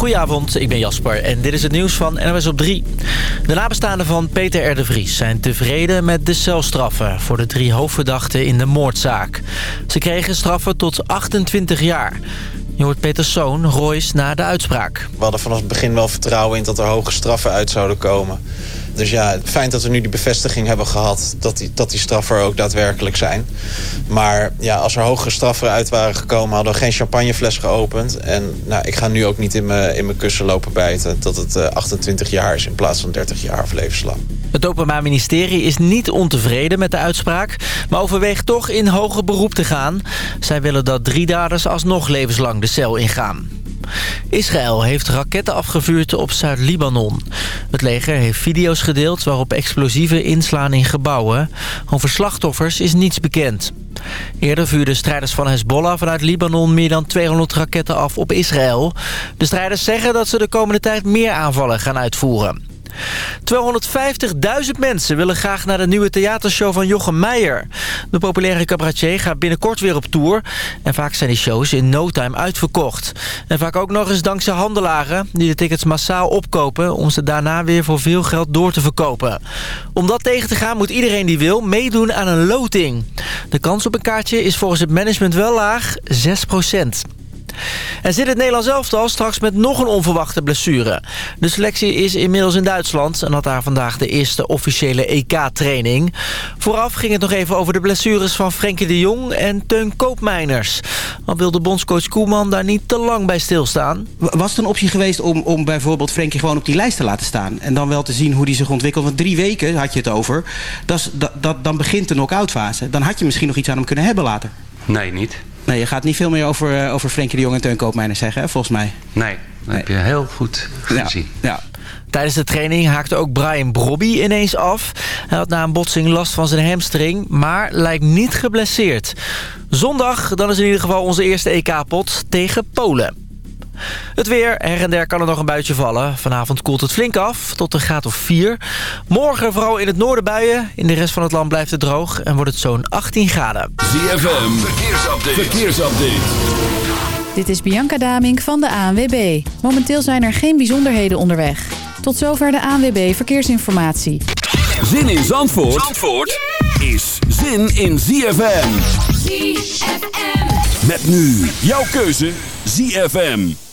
Goedenavond, ik ben Jasper en dit is het nieuws van NOS op 3. De nabestaanden van Peter R. de Vries zijn tevreden met de celstraffen... voor de drie hoofdverdachten in de moordzaak. Ze kregen straffen tot 28 jaar. Je hoort Peters zoon, Royce, na de uitspraak. We hadden vanaf het begin wel vertrouwen in dat er hoge straffen uit zouden komen. Dus ja, fijn dat we nu die bevestiging hebben gehad dat die, dat die straffen ook daadwerkelijk zijn. Maar ja, als er hogere straffen uit waren gekomen, hadden we geen champagnefles geopend. En nou, ik ga nu ook niet in mijn, in mijn kussen lopen bijten dat het uh, 28 jaar is in plaats van 30 jaar of levenslang. Het Openbaar Ministerie is niet ontevreden met de uitspraak... maar overweegt toch in hoger beroep te gaan. Zij willen dat drie daders alsnog levenslang de cel ingaan. Israël heeft raketten afgevuurd op Zuid-Libanon. Het leger heeft video's gedeeld waarop explosieven inslaan in gebouwen. Over slachtoffers is niets bekend. Eerder vuurden strijders van Hezbollah vanuit Libanon meer dan 200 raketten af op Israël. De strijders zeggen dat ze de komende tijd meer aanvallen gaan uitvoeren. 250.000 mensen willen graag naar de nieuwe theatershow van Jochem Meijer. De populaire cabaretier gaat binnenkort weer op tour. En vaak zijn die shows in no time uitverkocht. En vaak ook nog eens dankzij handelaren die de tickets massaal opkopen... om ze daarna weer voor veel geld door te verkopen. Om dat tegen te gaan moet iedereen die wil meedoen aan een loting. De kans op een kaartje is volgens het management wel laag, 6 en zit het Nederlands elftal straks met nog een onverwachte blessure. De selectie is inmiddels in Duitsland en had daar vandaag de eerste officiële EK-training. Vooraf ging het nog even over de blessures van Frenkie de Jong en Teun Koopmeiners. Al wilde bondscoach Koeman daar niet te lang bij stilstaan. Was het een optie geweest om, om bijvoorbeeld Frenkie gewoon op die lijst te laten staan? En dan wel te zien hoe die zich ontwikkelt? Want drie weken had je het over. Dat, dat, dan begint de knock-out fase. Dan had je misschien nog iets aan hem kunnen hebben later. Nee, niet. Nee, je gaat niet veel meer over, uh, over Frenkie de Jong en Teun Koopmeiners zeggen, hè, volgens mij. Nee, dat nee. heb je heel goed gezien. Ja, ja. Tijdens de training haakte ook Brian Brobby ineens af. Hij had na een botsing last van zijn hamstring, maar lijkt niet geblesseerd. Zondag dan is in ieder geval onze eerste EK-pot tegen Polen. Het weer, her en der kan er nog een buitje vallen. Vanavond koelt het flink af, tot een graad of 4. Morgen vooral in het noorden buien. In de rest van het land blijft het droog en wordt het zo'n 18 graden. ZFM, verkeersupdate. verkeersupdate. Dit is Bianca Damink van de ANWB. Momenteel zijn er geen bijzonderheden onderweg. Tot zover de ANWB Verkeersinformatie. Zin in Zandvoort, Zandvoort is zin in ZFM. ZFM. Met nu jouw keuze ZFM.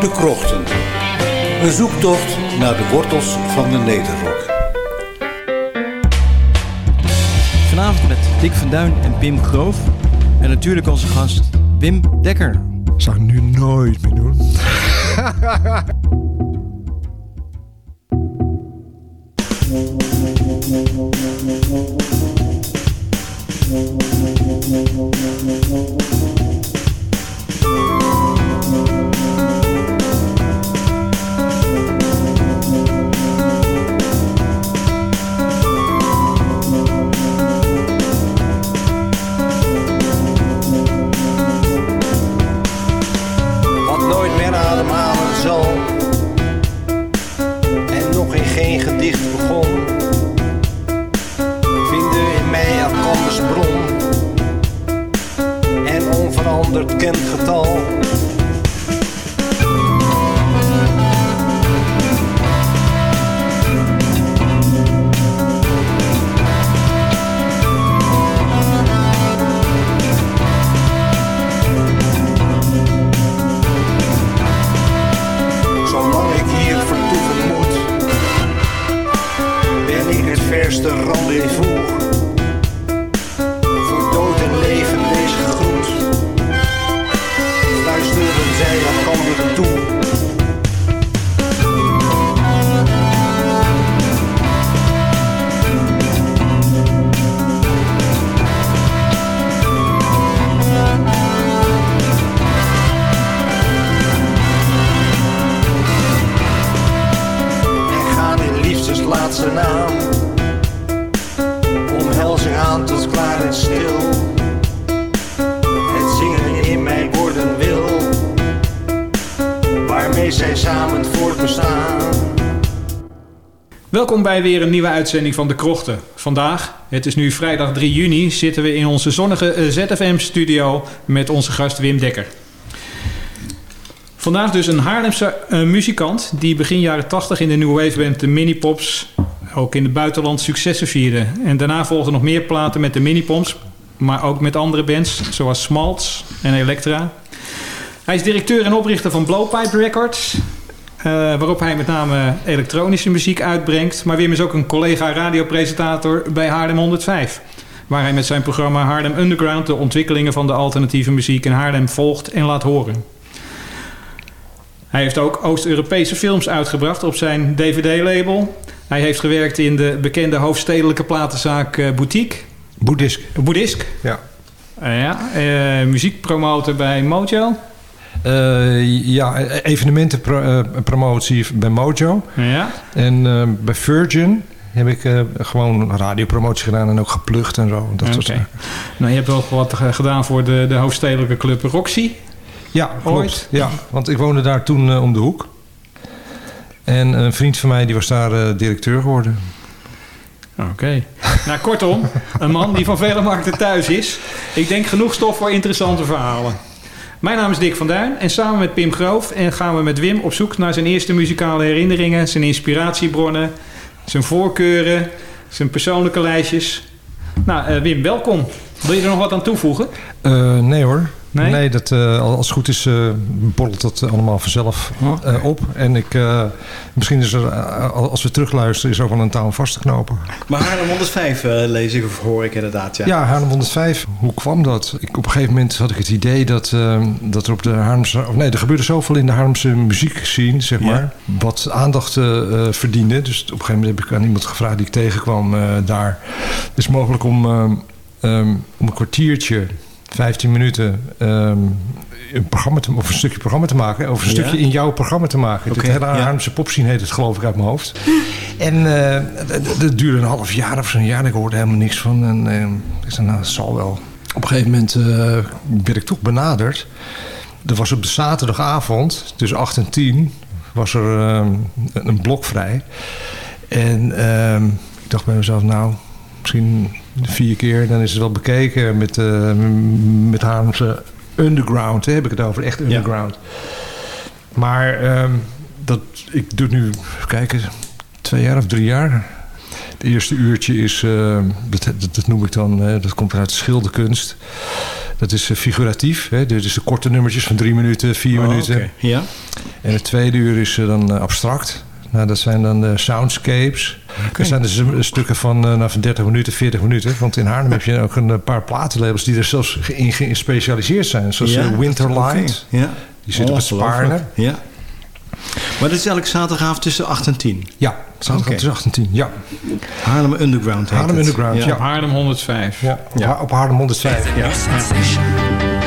De Krochten. Een zoektocht naar de wortels van de Nederrok. Vanavond met Dick van Duin en Pim Groof. En natuurlijk onze gast Wim Dekker. Zou ik nu nooit meer doen. Wat nooit meer ademhalen zal, en nog in geen gedicht begon. honderd ken getal. Zolang ik hier vertoeven moet, ben ik het verste bij weer een nieuwe uitzending van De Krochten. Vandaag, het is nu vrijdag 3 juni, zitten we in onze zonnige eh, ZFM-studio met onze gast Wim Dekker. Vandaag dus een Haarlemse uh, muzikant die begin jaren 80 in de New Wave band de Minipops ook in het buitenland successen vierde. En daarna volgden nog meer platen met de Minipops, maar ook met andere bands zoals Smaltz en Elektra. Hij is directeur en oprichter van Blowpipe Records, uh, waarop hij met name elektronische muziek uitbrengt. Maar Wim is ook een collega radiopresentator bij Haarlem 105. Waar hij met zijn programma Haarlem Underground de ontwikkelingen van de alternatieve muziek in Haarlem volgt en laat horen. Hij heeft ook Oost-Europese films uitgebracht op zijn DVD-label. Hij heeft gewerkt in de bekende hoofdstedelijke platenzaak uh, Boutique. Boeddhisk. Boeddhisk? Ja. Uh, ja. Uh, muziekpromotor bij Mojo. Ja, evenementenpromotie bij Mojo. Ja. En bij Virgin heb ik gewoon radiopromotie gedaan en ook geplucht en zo. Dat okay. Nou, je hebt ook wat gedaan voor de, de hoofdstedelijke club Roxy. Ja, klopt. Ooit. Ja, want ik woonde daar toen om de hoek. En een vriend van mij die was daar directeur geworden. Oké. Okay. nou, kortom, een man die van vele markten thuis is. Ik denk genoeg stof voor interessante verhalen. Mijn naam is Dick van Duin en samen met Pim Groof en gaan we met Wim op zoek naar zijn eerste muzikale herinneringen, zijn inspiratiebronnen, zijn voorkeuren, zijn persoonlijke lijstjes. Nou, uh, Wim, welkom. Wil je er nog wat aan toevoegen? Uh, nee hoor. Nee? nee, dat, uh, als het goed is uh, borrelt dat allemaal vanzelf uh, op. En ik, misschien is er, als we terugluisteren, is er ook wel een taal vast te knopen. Maar Haarlem 105 lees ik of hoor ik inderdaad, ja. Ja, Haarlem 105. Hoe kwam dat? Ik, op een gegeven moment had ik het idee dat, dat er op de Haarlemse... Of nee, er gebeurde zoveel in de Haarlemse muziek zien, zeg maar. Ja. Wat aandacht verdiende. Dus op een gegeven moment heb ik aan iemand gevraagd die ik tegenkwam daar. Het is mogelijk om, um, om een kwartiertje 15 minuten um, een programma te, of een stukje programma te maken. Of een ja. stukje in jouw programma te maken. Okay, het hele ja. popscene heet het geloof ik uit mijn hoofd. En uh, dat duurde een half jaar of zo'n jaar. En ik hoorde helemaal niks van. En uh, ik zei, nou, dat zal wel. Op een gegeven moment uh, werd ik toch benaderd. Er was op de zaterdagavond, tussen 8 en 10, was er een blok vrij. En ehm, ik dacht bij mezelf, nou, misschien vier keer, dan is het wel bekeken met, uh, met Haarlemse underground. Hè, heb ik het over, echt underground. Ja. Maar um, dat, ik doe het nu, kijken, twee jaar of drie jaar. Het eerste uurtje is, uh, dat, dat, dat, noem ik dan, uh, dat komt uit schilderkunst. Dat is figuratief. Hè? Dus de korte nummertjes van drie minuten, vier oh, minuten. Okay. Ja. En het tweede uur is dan abstract. Nou, dat zijn dan de soundscapes. Okay. Dat zijn dus stukken van, uh, nou, van 30 minuten, 40 minuten. Want in Haarlem heb je ook een paar platenlabels die er zelfs in gespecialiseerd zijn. Zoals ja, Winterlight. Okay. Ja. Die zit op het Spaarne. Ja. Maar dit is elke zaterdagavond tussen 8 en 10? Ja, zaterdagavond okay. tussen 8 en 10, ja. Haarlem Underground Haarlem het. Underground, ja. ja. Op Haarlem 105. Ja, op, ja. op Haarlem 105, ja.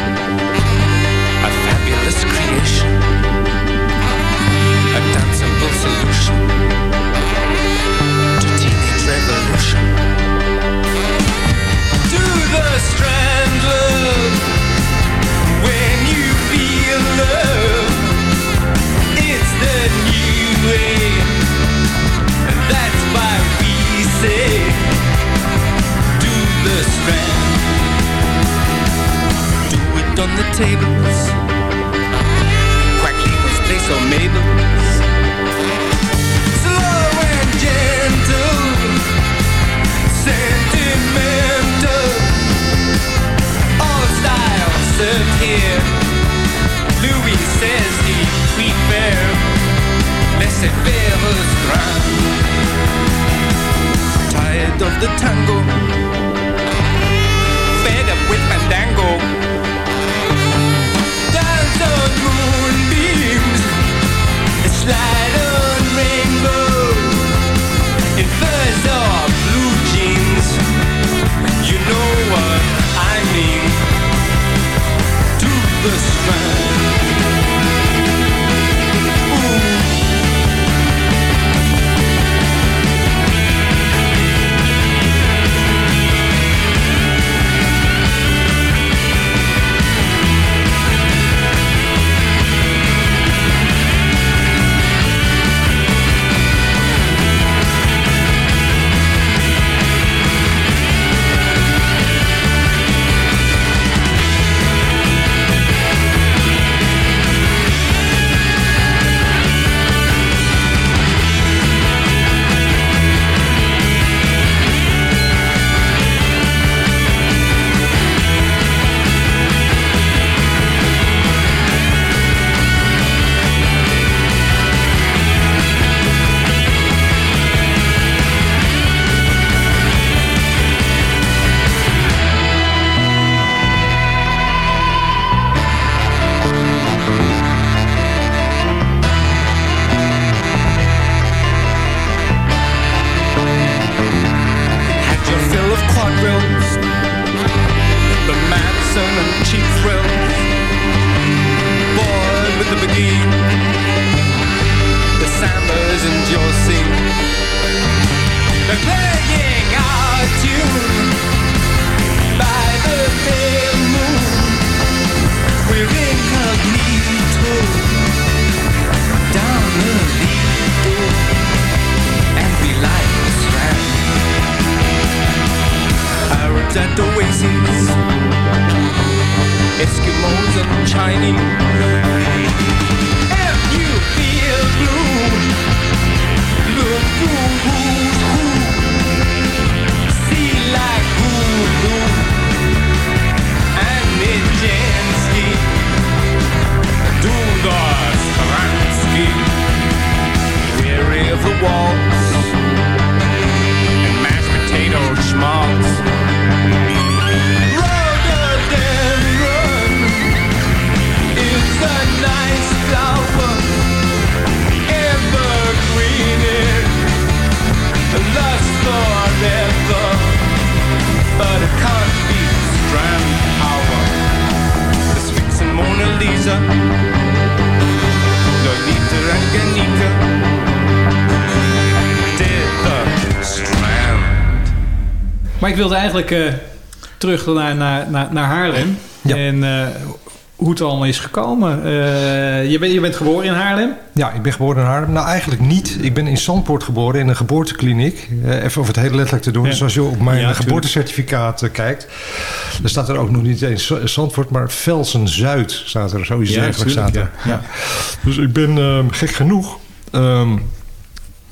Tables. Quackly was place or Mabel's. Slow and gentle. Sentimental. All styles served here. Louis says he prefer laissez-faire restraint. Tired of the tango. shining. Wilde eigenlijk eh, terug naar, naar, naar, naar Haarlem. En eh, hoe het allemaal is gekomen. Eh, je, bent, je bent geboren in Haarlem? Ja, ik ben geboren in Haarlem. Nou, eigenlijk niet. Ik ben in Zandpoort geboren in een geboortekliniek. Even of het heel letterlijk te doen. Ja. Dus als je op mijn Ja, geboortecertificaat kijkt... dan staat er ook nog niet eens Zandvoort... maar Velsen-Zuid staat er. Zoiets Ja, tuurlijk, staat er. ja. Dus ik ben ehm, gek genoeg... ehm,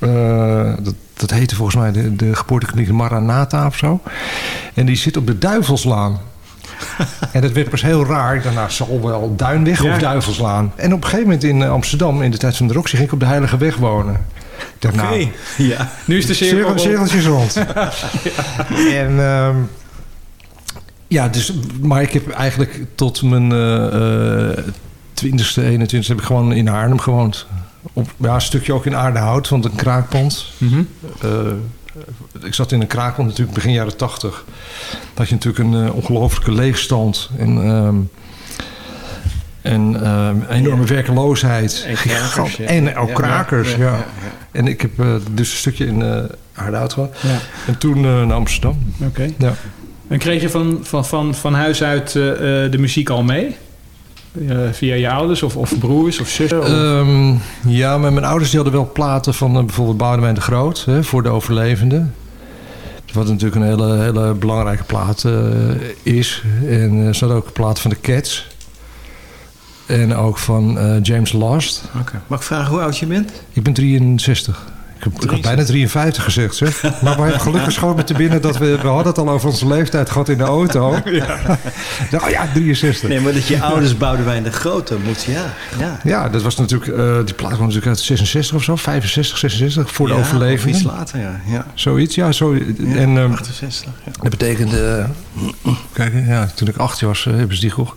eh, dat, dat heette volgens mij de, de geboortekliniek Maranata of zo. En die zit op de Duivelslaan. en dat werd pas heel raar. Nou, zal wel Duinweg Ja. of Duivelslaan. En op een gegeven moment in eh, Amsterdam, in de tijd van de Roxy, ging ik op de Heilige Weg wonen. Nou, Ja. Nu is de cirkel... cirkel, cirkeltjes rond. En ehm, ja, dus, maar ik heb eigenlijk tot mijn eh, 20ste, 21ste heb ik gewoon in Haarlem gewoond. Op, ja, een stukje ook in Aardehout, want een kraakpand. Mhm. Eh, ik zat in een kraakpand natuurlijk begin jaren 80. Dan had je natuurlijk een eh, ongelooflijke leegstand. En, ehm, en ehm, enorme werkeloosheid. En Gigant- krakers, ja. En ook krakers, ja. En ik heb eh, dus een stukje in eh Aardehout. Ja. En toen naar Amsterdam. Oké. Ja. En kreeg je van, van, van, van huis uit de muziek al mee? Eh, via je ouders of, of broers of zussen? Of- Ehm, ja, maar mijn ouders die hadden wel platen van eh, bijvoorbeeld Boudewijn de Groot hè, voor de overlevenden. Wat natuurlijk een hele, hele belangrijke plaat eh, is. En er zat ook een plaat van de Cats. En ook van eh, James Last. Oké. Mag ik vragen hoe oud je bent? Ik ben 63. Ik, heb, ik had bijna 53 gezegd, zeg. Maar we hebben gelukkig schoon met te binnen dat we... We hadden het al over onze leeftijd gehad in de auto. Ja. oh ja, 63. Nee, maar dat je ouders Boudewijn de Grote moet, ja. ja. Ja, dat was natuurlijk, eh, die plaat kwam natuurlijk uit 66 of zo, 65, 66, voor de Ja. Of iets later, ja. ja. Zoiets, ja. Zo, Ja, en, ehm, 68, ja. dat betekende, eh, kijk, ja, toen ik acht was, eh, hebben ze die gekocht.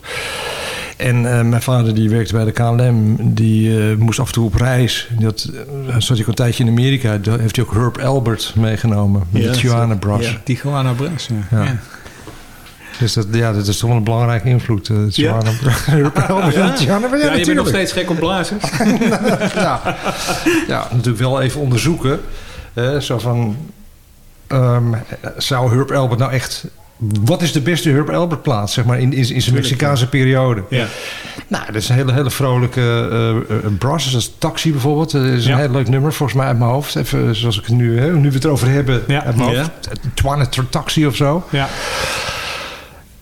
En eh, mijn vader die werkte bij de KLM, die eh, moest af en toe op reis. Die had, eh, zat ook een tijdje in Amerika, daar heeft hij ook Herb Albert meegenomen, met Ja, de Tijuana Brass. Ja, Tijuana Brass, ja. Ja. Ja. Dus dat, ja, dat is toch wel een belangrijke invloed, eh Tijuana Brass. Herb Albert en Tijuana Brass. Ja, je bent nog steeds gek op blazers. ja. ja, natuurlijk wel even onderzoeken. Zo van, ehm, zou Herb Albert nou echt... Wat is de beste Herb Albert plaats, zeg maar, in, in, in zijn Mexicaanse periode? Ja. Nou, dat is een hele, hele vrolijke eh eh, brass. Dat is Taxi bijvoorbeeld. Dat is een Ja. heel leuk nummer, volgens mij uit mijn hoofd. Even zoals ik het nu, hè, nu we het erover hebben, Ja. uit mijn Ja. hoofd. Twana Taxi of zo. Ja.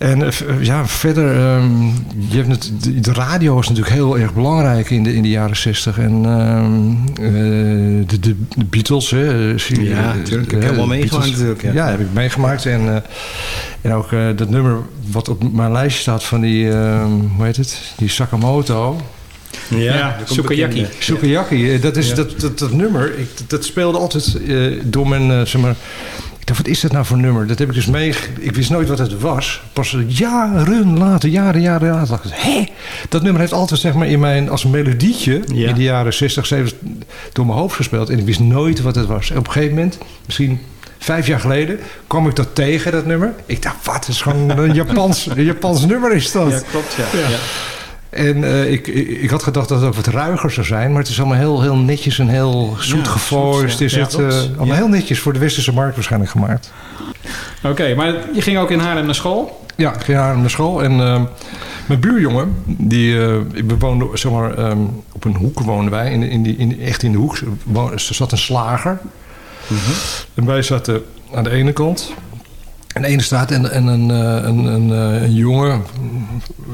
En eh, v- ja, verder, ehm, je hebt het, de, radio was natuurlijk heel erg belangrijk in de, in de jaren zestig. En ehm, eh, de, de, de Beatles, hè. eh, zie- Ja, eh, natuurlijk. Ik eh, heb wel meegemaakt natuurlijk, ja. Ja, heb ik meegemaakt. En, eh, en ook eh, dat nummer wat op mijn lijstje staat van die, ehm, hoe heet het? Die Sakamoto. Ja, komt Sukiyaki. Sukiyaki, eh, dat, is, Ja. dat, dat, dat nummer, ik, dat speelde altijd eh, door mijn, eh, zeg maar... Ik dacht, wat is dat nou voor nummer? Dat heb ik dus mee... Ik wist nooit wat het was. Pas jaren later, jaren, jaren later, dacht ik, hé? Dat nummer heeft altijd, zeg maar, in mijn, als een melodietje... Ja. in de jaren 60, 70 door mijn hoofd gespeeld. En ik wist nooit wat het was. En op een gegeven moment, misschien vijf jaar geleden... kwam ik dat tegen, dat nummer. Ik dacht, wat, is gewoon een Japans, een Japans nummer is dat. Ja, klopt, ja. ja. En eh, ik, ik, had gedacht dat het wat ruiger zou zijn, maar het is allemaal heel, heel netjes en heel zoet Ja, gevoiced. Is ja. het eh, allemaal heel netjes voor de westerse markt waarschijnlijk gemaakt. Oké, maar je ging ook in Haarlem naar school? Ja, ik ging naar naar school en ehm, mijn buurjongen, die, eh, we woonden zeg maar, ehm, op een hoek woonden wij, in, in die, in, echt in de hoek. Er zat een slager. Mhm. En wij zaten aan de ene kant. Een ene straat en, en een, eh, een, een, eh, een jongen,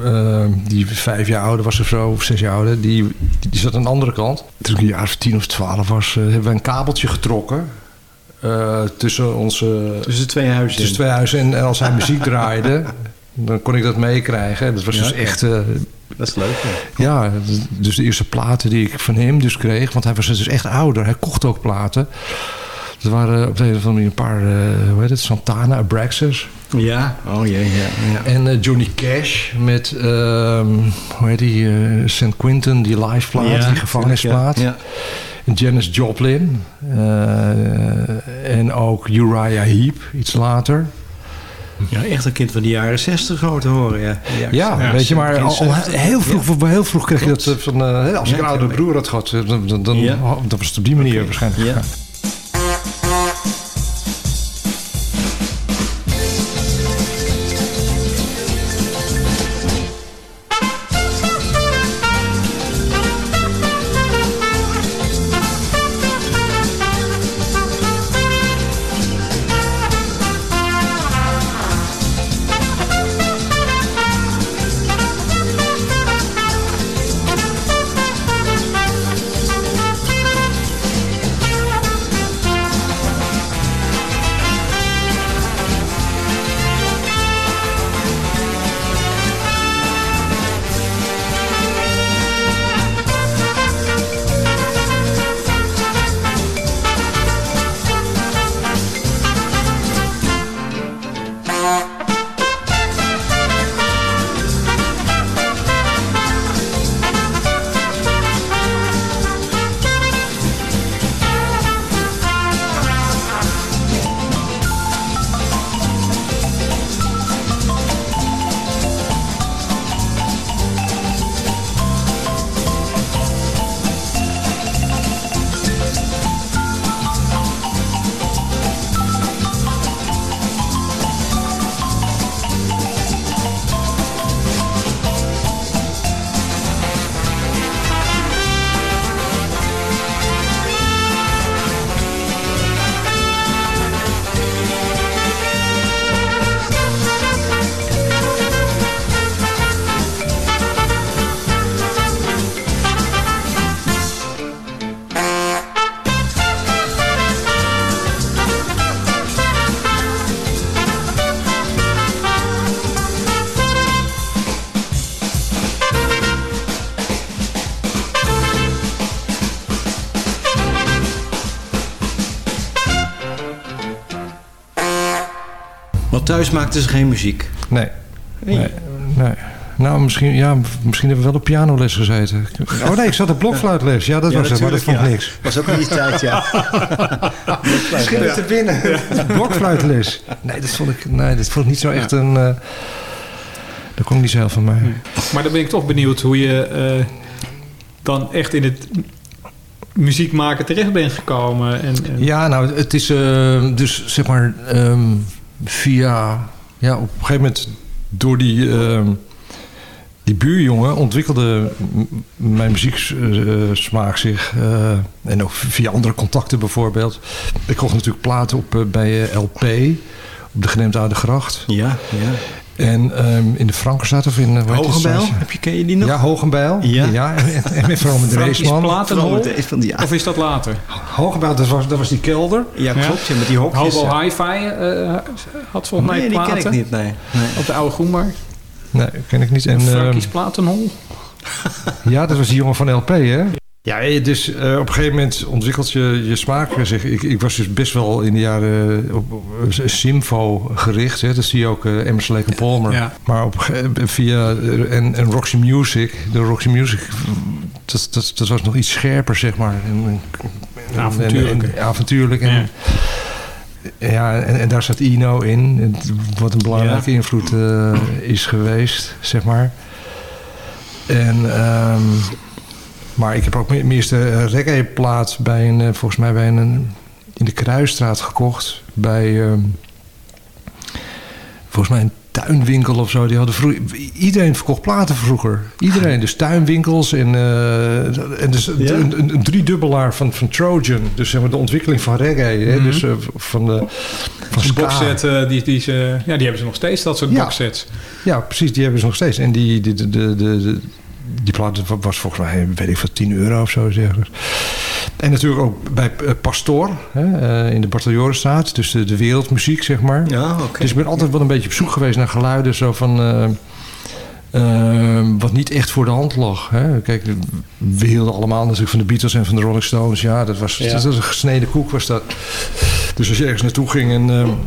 eh, die vijf jaar ouder was of zo, of zes jaar ouder, die, die zat aan de andere kant. Toen ik een jaar of tien of twaalf was, hebben we een kabeltje getrokken. tussen onze... Tussen twee huizen. Tussen twee huizen. En, en als hij muziek draaide, dan kon ik dat meekrijgen. Dat was Ja, dus echt... Dat is leuk. Ja. ja, dus de eerste platen die ik van hem dus kreeg... want hij was dus echt ouder. Hij kocht ook platen. Dat waren op de een of andere manier een paar... eh, hoe heet het? Santana, Abraxas. Ja, oh jee, ja. ja. En eh, Johnny Cash met... ehm, hoe heet die? eh, St. Quentin, die live plaat. Ja, die gevangenisplaat. ja. En Janis Joplin. eh, en ook Uriah Heep, iets later. Ja, echt een kind van de jaren 60 gewoon te horen. Ja, Ja, weet je, maar al, al 70. heel, vroeg, heel vroeg kreeg je dat van... eh, als ik Ja, een oudere broer had gehad, eh, dan, dan, dan, Ja. dan was het op die manier waarschijnlijk thuis maakten ze geen muziek. Nee. Nee. Nee. nee. Nou, misschien, ja, misschien hebben we wel op pianoles gezeten. Oh nee, ik zat op blokfluitles. Ja, dat Ja, was het, maar dat vond ik natuurlijk, niks. ja. Was ook in die tijd, ja. Misschien Ja. te binnen. Blokfluitles. Nee, dat vond ik, nee, dat vond ik niet zo echt een... eh dat kon ik niet zo heel van mij. Maar dan ben ik toch benieuwd hoe je eh, dan echt in het muziek maken terecht bent gekomen. En, en- Ja, nou, het is eh, dus zeg maar ehm, via... Ja, op een gegeven moment door die, ehm, die buurjongen ontwikkelde mijn muzieksmaak zich. eh, en ook via andere contacten bijvoorbeeld. Ik kocht natuurlijk platen op eh, bij eh, LP. Op de Geneemd Oude Gracht. Ja, ja. En ehm, in de Frankenstad of in... eh, Hogenbijl, heb je, ken je die nog? Ja, Hogenbijl. Ja. en, en met. Platenhol? Van die, ja. Of is dat later? Hogenbijl, dat was, dat was die kelder. ja, klopt. Ja, met die hokjes. Hobo ja. Hi-Fi eh, had volgens mij Nee, die ken platen. ik niet, nee. nee. Op de oude Groenmarkt. Nee, ken ik niet. En, ehm, Frankie's Platenhol. Ja, dat was die jongen van LP, hè? Ja, dus eh, op een gegeven moment ontwikkelt je je smaak zich. Ik, ik was dus best wel in de jaren op, op Simfo gericht. Hè? Dat zie je ook uh, Emerson Lake Palmer. Ja. Maar op, via eh, en, en Roxy Music, de Roxy Music, dat, dat, dat was nog iets scherper, zeg maar. En, en- Avontuurlijk. en- avontuurlijk. En, ja, en, en daar zat Ino in, wat een belangrijke invloed eh, is geweest, zeg maar. En, ehm, maar ik heb ook mijn eerste reggae-plaat bij een, eh, volgens mij bij een, in de Kruisstraat gekocht. Bij, ehm, volgens mij een tuinwinkel of zo. Die hadden vroeger, iedereen verkocht platen vroeger. Iedereen, dus tuinwinkels en, eh, en dus Ja? een, een, een driedubbelaar van, van Trojan. Dus zeg maar de ontwikkeling van reggae. hè, Mhm. dus eh, van, de, van ska. boxset, eh, die, die, ze, ja, die hebben ze nog steeds, dat soort Ja. boxsets. Ja, precies, die hebben ze nog steeds. En die, die, de, de, de, de- die plaat was volgens mij, weet ik veel, 10 euro of zo. Zeg. En natuurlijk ook bij eh, Pastoor hè, eh, in de Bartoljorenstraat. Dus de, de wereldmuziek, zeg maar. Ja. Dus ik ben altijd wel een beetje op zoek geweest naar geluiden zo van... eh, eh, wat niet echt voor de hand lag. Hè. Kijk, we hielden allemaal natuurlijk van de Beatles en van de Rolling Stones. Ja, dat was, Ja. dat was een gesneden koek was dat. Dus als je ergens naartoe ging en...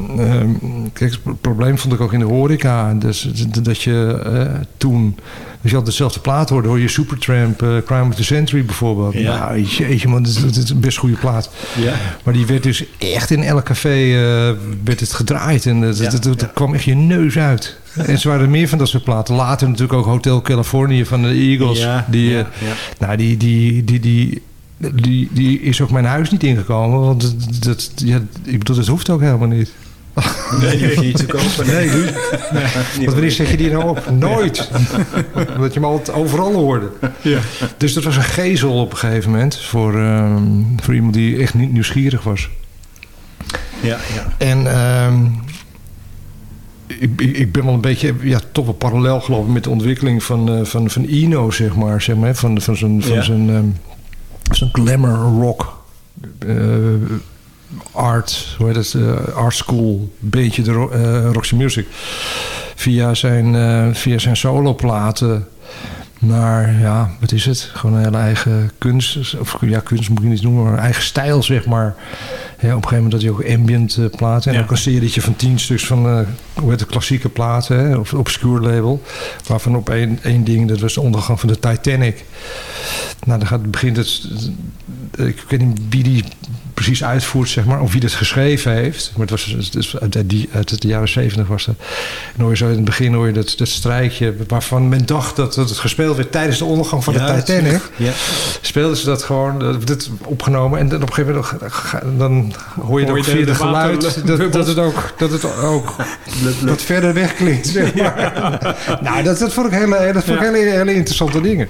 kijk, het probleem vond ik ook in de horeca. Dus, dat je eh, toen... Als je altijd dezelfde plaat hoorde, hoor je Supertramp, eh Crime of the Century bijvoorbeeld. Ja. Nou, jeetje man, dat is, een best goede plaat. Ja. Maar die werd dus echt in elk café eh, werd het gedraaid. En dat, Ja, dat, kwam echt je neus uit. En ze waren er meer van dat soort platen. Later natuurlijk ook Hotel California van de Eagles. Die, eh. Nou, die, die, die, die, die, die is ook mijn huis niet ingekomen. Want dat, dat, ja, ik bedoel, dat hoeft ook helemaal niet. Nee, die niet te kopen. Nee, doe- Want wanneer zeg je die nou op? Nooit. Omdat je hem altijd overal hoorde. Ja. Dus dat was een gezel op een gegeven moment. Voor, ehm, voor iemand die echt niet nieuwsgierig was. Ja, ja. En ehm, ik, ik, ben wel een beetje, ja, toch wel parallel gelopen met de ontwikkeling van, eh, van, van Ino, zeg maar. Zeg maar van, van zo'n van Ja. zo'n zo'n glamour rock. eh, art, hoe heet het? eh, art school, beetje de eh, Roxy Music. Via zijn, eh, via zijn soloplaten. Maar ja, wat is het? Gewoon een hele eigen kunst. Of ja, kunst moet je niet noemen, maar eigen stijl, zeg maar. Ja, op een gegeven moment had hij ook ambient eh, platen. En Ja. ook een serietje van tien stuks van eh, hoe heet het, klassieke platen. Hè, of obscure label. Waarvan op één, één ding, dat was de ondergang van de Titanic. Nou, dan gaat, begint het... Ik weet niet wie die precies uitvoert, zeg maar. Of wie dat geschreven heeft. Maar het was het is uit, die, uit de jaren zeventig was dat. En hoor je zo in het begin hoor je dat, dat strijkje... waarvan men dacht dat, dat het gespeeld werd tijdens de ondergang van Ja, de Titanic. Ja. Speelden ze dat gewoon, eh, dit opgenomen. En dan op een gegeven moment ga- dan hoor je, Hoor ook je via de- geluid... Dat, dat, het ook, dat het ook wat verder weg klinkt. Zeg maar. Nou, dat, dat vond ik hele, dat vond ik Ja. hele, hele interessante dingen.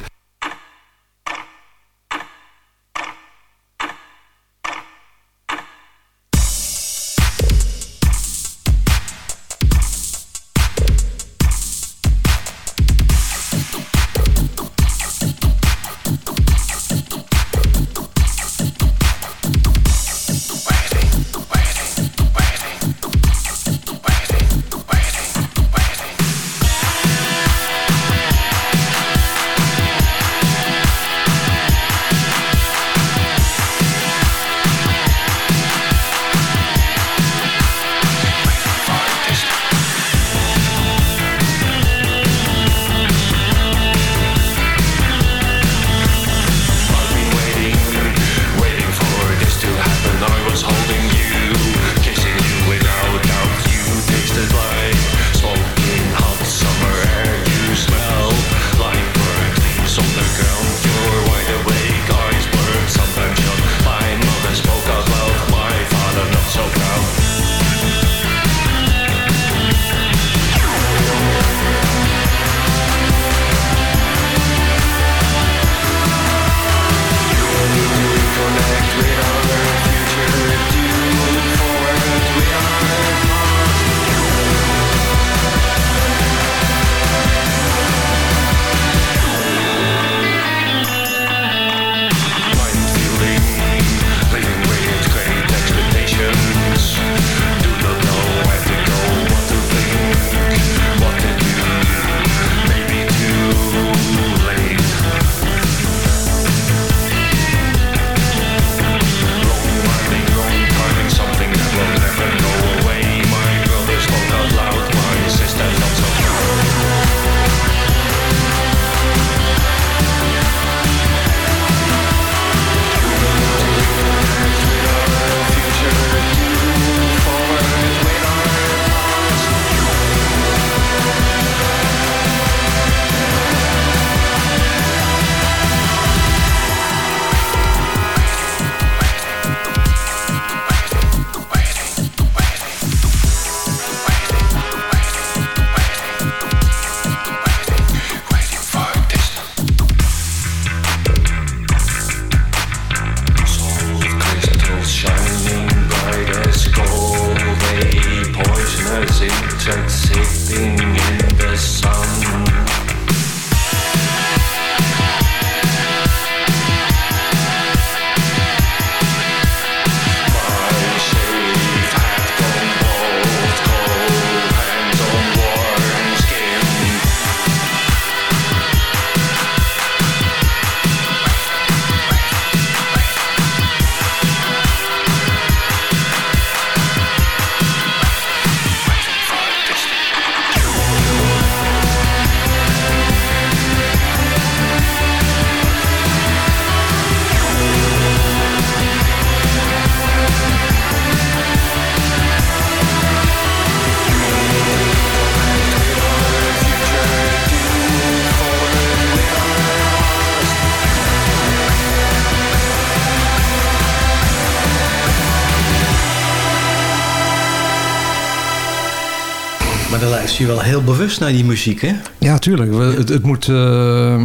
Je wel heel bewust naar die muziek, hè? Ja, tuurlijk. We- Het, het moet... eh,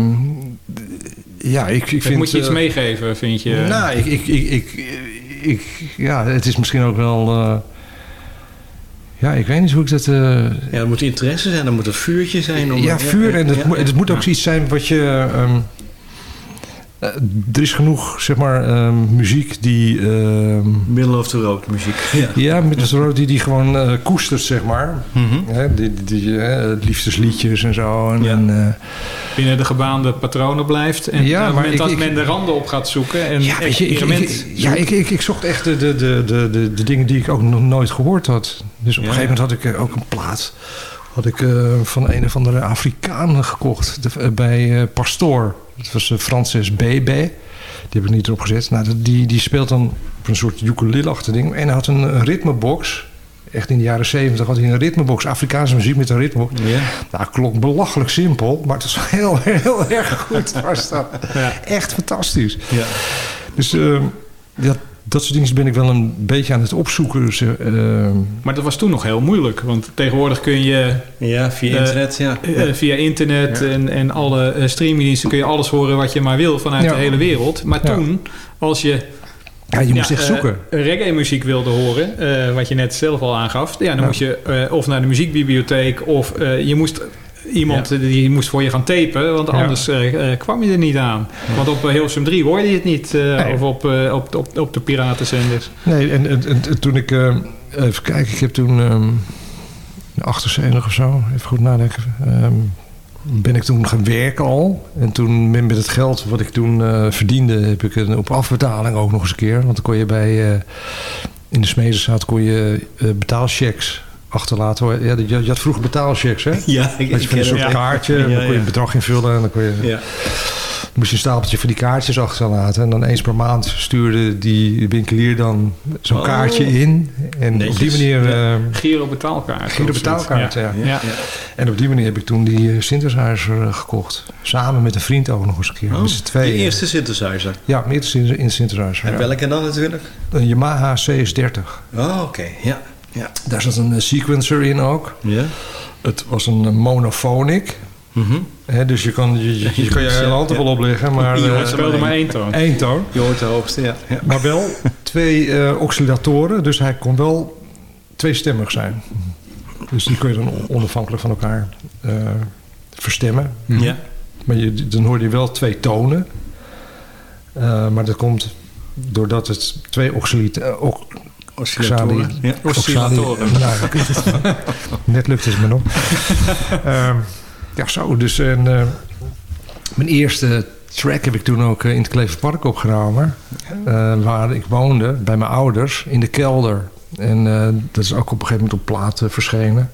ja, ik, ik vind... moet je iets eh, meegeven, vind je? Nou, ik, ik, ik, ik, ik- ja, het is misschien ook wel... eh, ja, ik weet niet hoe ik dat... eh, Ja, er moet interesse zijn, er moet een vuurtje zijn. Om, ja, vuur. En het, ja, moet- ja. het moet ook iets zijn wat je... ehm, eh, er is genoeg, zeg maar, ehm, muziek die... ehm, Middle of the road muziek. Ja. ja, met de rood die die gewoon eh, koestert, zeg maar. Hè, die, die, die, eh, liefdesliedjes en zo. En, Ja. en, binnen de gebaande patronen blijft. En Ja, op het maar moment ik- dat ik- men de randen op gaat zoeken en Ja, weet je, ik, ik- ja, ik, ik, ik zocht echt de, de, de, de, de, de dingen die ik ook nog nooit gehoord had. Dus op Ja, een gegeven moment had ik ook een plaat had ik, eh, van een of andere Afrikaan gekocht de- bij eh, Pastoor. Dat was uh, Francis BB. Die heb ik niet erop gezet. Nou, dat- die, die speelt dan op een soort ukulele-achtig ding. En hij had een, ritmebox. Echt in de jaren zeventig had hij een ritmebox. Afrikaanse muziek met een ritmebox. Ja. Nou, klonk belachelijk simpel. Maar het was heel, heel erg goed. Was dat. Echt fantastisch. Ja. Dus eh, ja, dat soort dingen ben ik wel een beetje aan het opzoeken. Dus, eh, Maar dat was toen nog heel moeilijk. Want tegenwoordig kun je Ja, via Eh, internet, ja. eh, via internet Ja. en, en alle eh, streamingdiensten kun je alles horen wat je maar wil vanuit Ja. de hele wereld. Maar Ja. toen, als je ja, je moest ja, echt zoeken. reggae muziek wilde horen, eh, wat je net zelf al aangaf, ja, dan Ja. moest je eh, of naar de muziekbibliotheek of eh, je moest iemand die moest voor je gaan tapen, want anders eh, eh, kwam je er niet aan. Want op eh, Hilversum 3 hoorde je het niet, Nee. of op, op, op, op de piratenzenders. Nee, en, en, en toen ik... even kijken, ik heb toen... ehm 78 of zo, even goed nadenken. ehm, ben ik toen gaan werken al. En toen met met het geld wat ik toen verdiende... heb ik een op afbetaling ook nog eens een keer. Want dan kon je bij... in de Smedenstraat kon je betaalchecks achterlaten. hoor. Ja, je, je had vroeger betaalchecks, hè? Ja, ik, Had je van een soort ja. kaartje, dan kon je ja. een bedrag invullen en dan kon je... Ja. Dan moest je een stapeltje van die kaartjes achterlaten. En dan eens per maand stuurde die winkelier dan zo'n Oh. kaartje in. En op die manier... Ja. eh, Giro betaalkaart. Giro betaalkaart, ja. Ja. En op die manier heb ik toen die uh, synthesizer eh, gekocht. Samen met een vriend ook nog eens een keer. Oh, met tweeën. de eerste synthesizer. Ja, mijn eerste synthesizer. En ja. welke dan natuurlijk? Een Yamaha CS30. Oh, oké. Ja. Ja. Daar zat een eh, sequencer in ook. Ja. Het was een eh, monophonic. Mhm. Hè, dus je kan je, je, je kan je hele hand er wel op leggen. Maar, Je eh, hoort speelde maar één toon. één toon. Je hoort de hoogste, ja. ja. Maar wel twee eh, oscillatoren. Dus hij kon wel tweestemmig zijn. Dus die kun je dan on- onafhankelijk van elkaar eh, verstemmen. Ja. Maar je, dan hoor je wel twee tonen. Eh, maar dat komt doordat het twee oscillatoren... Oscillatoren. Ja. Oscillatoren. Nou, net lukt het me nog. Ehm, ja, zo. Dus en, eh, mijn eerste track heb ik toen ook eh, in het Kleverpark opgenomen. Eh, waar ik woonde, bij mijn ouders, in de kelder. En eh, dat is ook op een gegeven moment op plaat eh, verschenen.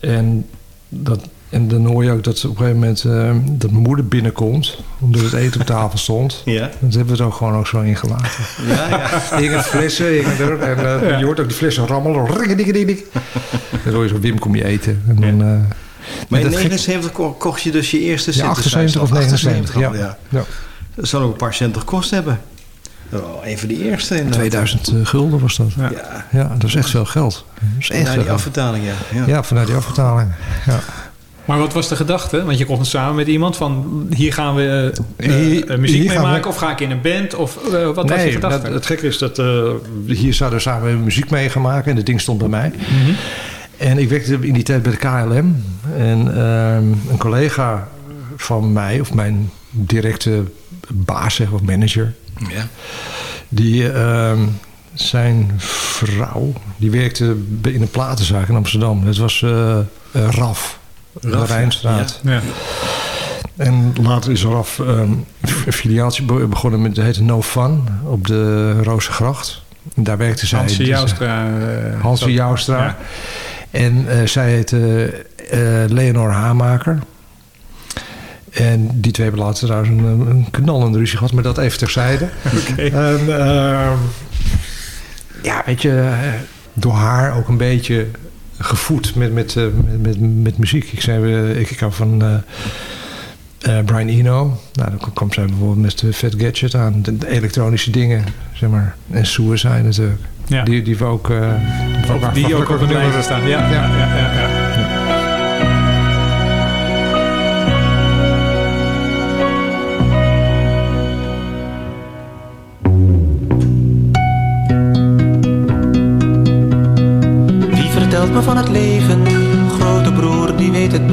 En, dat, en dan hoor je ook dat op een gegeven moment eh, dat mijn moeder binnenkomt. Omdat het eten op tafel stond. Ja. Dat hebben we het ook gewoon ook zo ingelaten. Ja, ja. Hingen flessen, hingen er. En eh, je hoort ook die flessen rammelen. Ringedik. Dan hoor je zo, Wim, kom je eten. En dan, eh, Maar in dat gek- 79 ko- kocht je dus je eerste Ja, synthesizer. 78 of 79, al, ja. ja. Dat zal ook een paar cent gekost hebben. Oh, een van de eerste. inderdaad. 2000 gulden was dat. Ja. Ja. dat is echt veel geld. Dat is echt Na veel die afbetaling, ja. ja. Ja, vanuit die afbetaling. Ja. Maar wat was de gedachte? Want je komt samen met iemand van hier gaan we eh, Hier- eh, muziek hier mee we- maken of ga ik in een band of eh, wat was je gedachte? dat- het gekke is dat eh, hier zouden we samen muziek mee gaan maken. En het ding stond bij mij. Mhm. En ik werkte in die tijd bij de KLM. En ehm, een collega van mij, of mijn directe baas zeg, of manager... Ja. Die, ehm, zijn vrouw, die werkte in een platenzaak in Amsterdam. Dat was eh eh, Raf, Raf, ja. Rijnstraat. Ja. En later is Raf ehm, een filiaaltje be- begonnen met, dat heette No Fun, op de Rozengracht. En daar werkte zij. Hansie dus, eh, Joustra. eh, Hansie zat- Joustra. Ja. En eh, zij heette eh, Leonor Hamaker. En die twee hebben later trouwens een, een knallende ruzie gehad, maar dat even terzijde. Oké. En, ehm, ja, weet je, door haar ook een beetje gevoed met, met, eh, met, met, met muziek. Ik, zei, eh, ik, ik hou van, eh, Brian Eno. Nou, dan kwam zij bijvoorbeeld met de Fat Gadget aan. De, de elektronische dingen, zeg maar. En Suicide natuurlijk. Ja. Die, die we ook... die ook op het lijst staan. Ja, ja, ja, ja,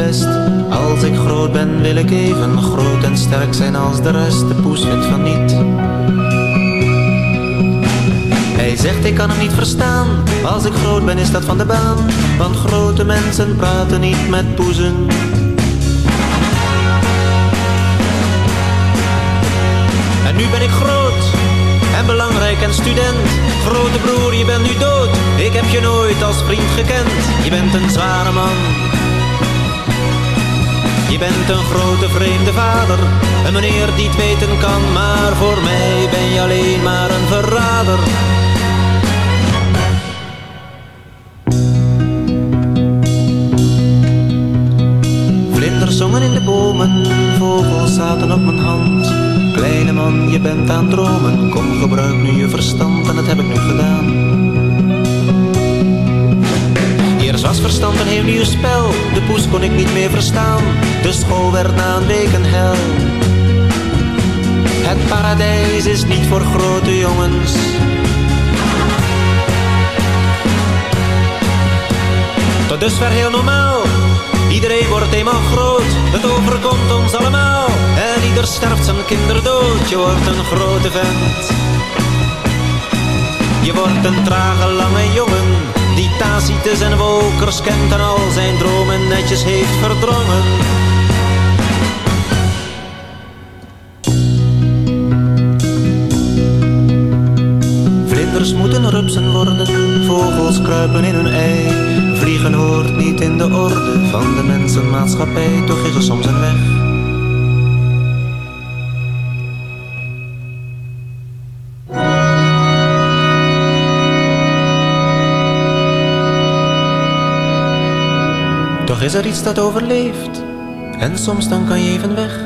best. Als ik groot ben, wil ik even groot en sterk zijn als de rest. De poes vindt van niet. Hij zegt ik kan hem niet verstaan. Als ik groot ben, is dat van de baan. Want grote mensen praten niet met poezen. En nu ben ik groot en belangrijk en student. Grote broer, je bent nu dood. Ik heb je nooit als vriend gekend. Je bent een zware man. Bent een grote vreemde vader. Een meneer die het weten kan. Maar voor mij ben je alleen maar een verrader. Vlinders zongen in de bomen, vogels zaten op mijn hand. Kleine man, je bent aan het dromen, kom gebruik nu je verstand en dat heb ik nu gedaan. Eerst was verstand een heel nieuw spel, de poes kon ik niet meer verstaan. De school werd na een week een hel. Het paradijs is niet voor grote jongens. Tot dusver heel normaal. Iedereen wordt eenmaal groot. Het overkomt ons allemaal. En ieder sterft zijn kinderdood. Je wordt een grote vent. Je wordt een trage lange jongen. Die Tacitus en Wolkers kent en al zijn dromen netjes heeft verdrongen. Vlinders moeten rupsen worden, vogels kruipen in hun ei. Vliegen hoort niet in de orde van de mensenmaatschappij, toch is er soms een weg. Toch is er iets dat overleeft, en soms dan kan je even weg,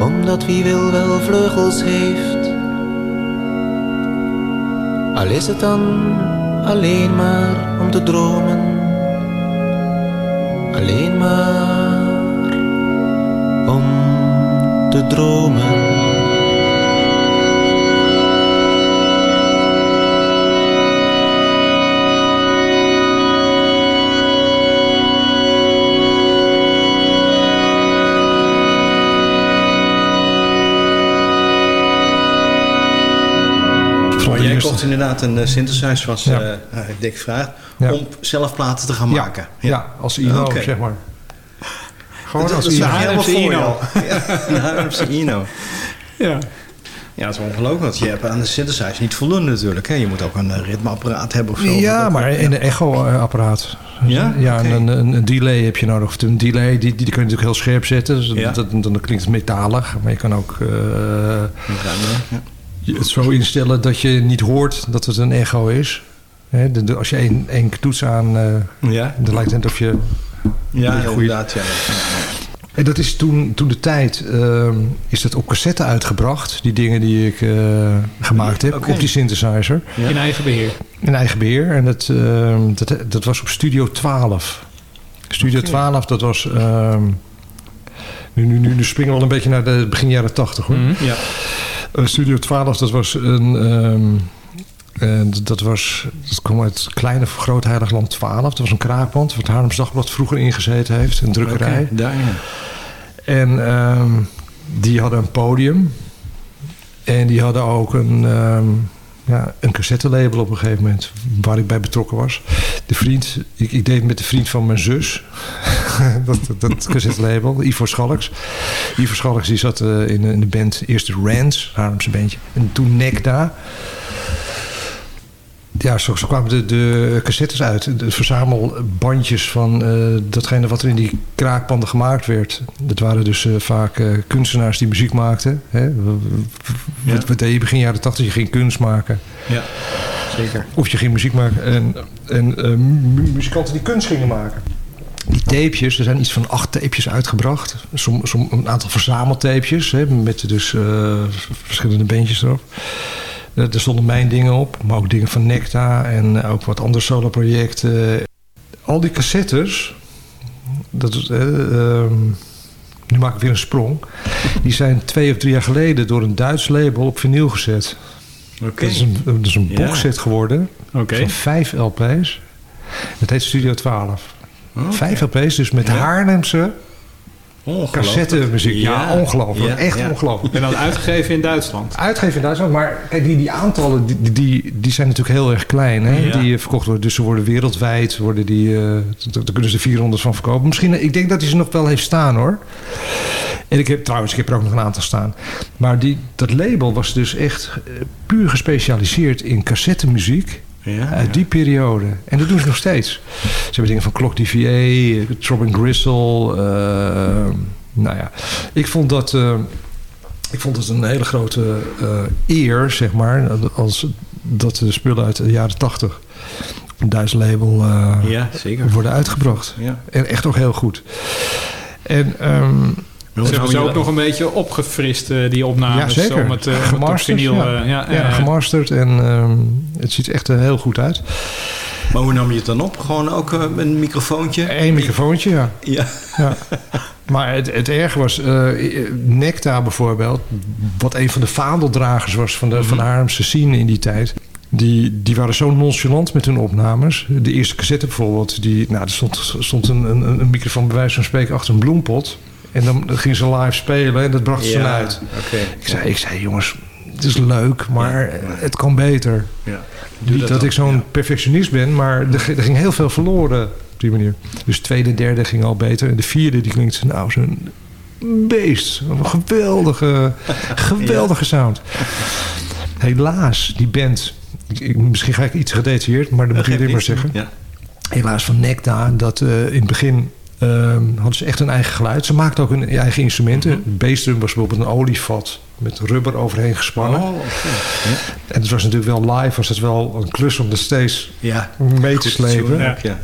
omdat wie wil wel vleugels heeft. Al is het dan alleen maar om te dromen. Alleen maar om te dromen. Maar jij kocht inderdaad een uh, synthesizer, zoals Ja. uh, Dick vraagt, Ja. om zelf platen te gaan Ja, maken. ja, als INO, Oké. zeg maar. Gewoon dat, als dat is INO. helemaal voor je Ino. een Haarlemse Ino. Ja. Ja, het is ongelooflijk, want je hebt aan de synthesizer niet voldoende natuurlijk. Hè? Je moet ook een eh, ritmeapparaat hebben of zo. Ja, maar in een echo-apparaat. Ja? Ja, een, een, een delay heb je nodig. Of Een delay, die, die kun je natuurlijk heel scherp zetten. Dus Ja. dat, dan klinkt het metalig. Maar je kan ook eh, Ja. Het zo instellen dat je niet hoort dat het een echo is. Hè, de, de- als je één, één toets aan... eh Ja. dan lijkt het net of je... Ja, een goede- inderdaad. Ja. En dat is toen, toen de tijd... ehm, is dat op cassette uitgebracht. Die dingen die ik eh, gemaakt heb. Op die synthesizer. In eigen beheer. In eigen beheer. En dat, ehm, dat, dat was op Studio 12. Studio 12, dat was... ehm, nu, nu, nu, springen we al een beetje naar de begin jaren 80 hoor. Mhm. Ja. Studio 12, dat was een... ehm, en dat was, dat kwam uit het kleine groot Heiligland 12. Dat was een kraakband, het Haarlems Dagblad vroeger ingezeten heeft. Een drukkerij. Daar, ja. En ehm, die hadden een podium. En die hadden ook een, ehm ja, een cassettelabel op een gegeven moment. Waar ik bij betrokken was. De vriend, ik, deed met de vriend van mijn zus. dat, dat, dat Ivo Schalks. Ivo Schalks die zat eh, in, in de band, eerst Rans, Haarlemse bandje. En toen Nekda. Ja, zo, zo kwamen de, de cassettes uit. De verzamelbandjes van eh, datgene wat er in die kraakpanden gemaakt werd. Dat waren dus eh, vaak eh, kunstenaars die muziek maakten. Hè? Wat, wat deed je begin jaren tachtig? Je ging kunst maken. ja, zeker. Of je ging muziek maken. En, en mu- muzikanten die kunst gingen maken. die tapejes, er zijn iets van acht tapejes uitgebracht. Som, som, een aantal verzameltapejes, hè, met dus verschillende bandjes erop. Eh, er stonden mijn dingen op, maar ook dingen van Necta en ook wat andere solo-projecten. Al die cassettes, dat is, eh, ehm, nu maak ik weer een sprong. Die zijn twee of drie jaar geleden door een Duits label op vinyl gezet. Oké. Dat is een, dat is een Ja. geworden Oké. van vijf LP's. Dat heet Studio 12. Oké. Vijf LP's, dus met Haarlemse Ongelooflijk. Cassettemuziek. Ja, Ja. ongelooflijk. Ja, Echt ja. ongelooflijk. En dan uitgegeven in Duitsland. Uitgeven in Duitsland, maar kijk, die, die aantallen die, die, die zijn natuurlijk heel erg klein. Hè? Ja. Die eh, verkocht worden. Dus ze worden wereldwijd, worden die, eh, d- daar kunnen ze 400 van verkopen. Misschien, eh, ik denk dat hij ze nog wel heeft staan hoor. En ik heb trouwens, ik heb er ook nog een aantal staan. Maar die, dat label was dus echt eh, puur gespecialiseerd in cassettemuziek. Ja, Uit die periode. En dat doen ze nog steeds. Ze hebben dingen van Clock DVA, eh, Throbbing Gristle. eh, nou ja, ik vond dat... eh, ik vond het een hele grote eh, eer, zeg maar, als dat de spullen uit de jaren tachtig op een Duits label eh, Ja, zeker. worden uitgebracht. Ja. En echt ook heel goed. En ehm, Ze hebben ze ook nog een beetje opgefrist, eh, die opnames. ja, zeker. Om het, eh, om het gemasterd, ja. eh, ja, Ja, eh, gemasterd en ehm, het ziet echt heel goed uit. Maar hoe nam je het dan op? Gewoon ook een microfoontje? Eén microfoontje, ja. Ja. ja. Maar het, het erge was, eh Necta bijvoorbeeld, wat een van de vaandeldragers was van de, van de Haarlemse scene in die tijd. Die, die waren zo nonchalant met hun opnames. De eerste cassette bijvoorbeeld, die, nou, er stond, stond een, een, een microfoon bij wijze van spreken achter een bloempot. En dan gingen ze live spelen en dat bracht ze dan uit. Ik, zei, ik zei, jongens, het is leuk, maar het kan beter. Niet dat ik zo'n perfectionist ben, maar er, ging- er ging heel veel verloren op die manier. Dus tweede, derde ging al beter. En de vierde, die klinkt nou zo'n beest. Een geweldige, geweldige sound. Helaas, die band... ik- ik- misschien ga ik iets gedetailleerd, maar dat moet iedereen maar zeggen. Ja. Helaas van Necta, dat eh, in het begin... ehm, hadden ze echt een eigen geluid. Ze maakten ook hun eigen instrumenten. Mhm. Bassdrum was bijvoorbeeld een olievat met rubber overheen gespannen. Oh. Ja. En het was natuurlijk wel live, was het wel een klus om er steeds Ja. mee te slepen. ja. Ja.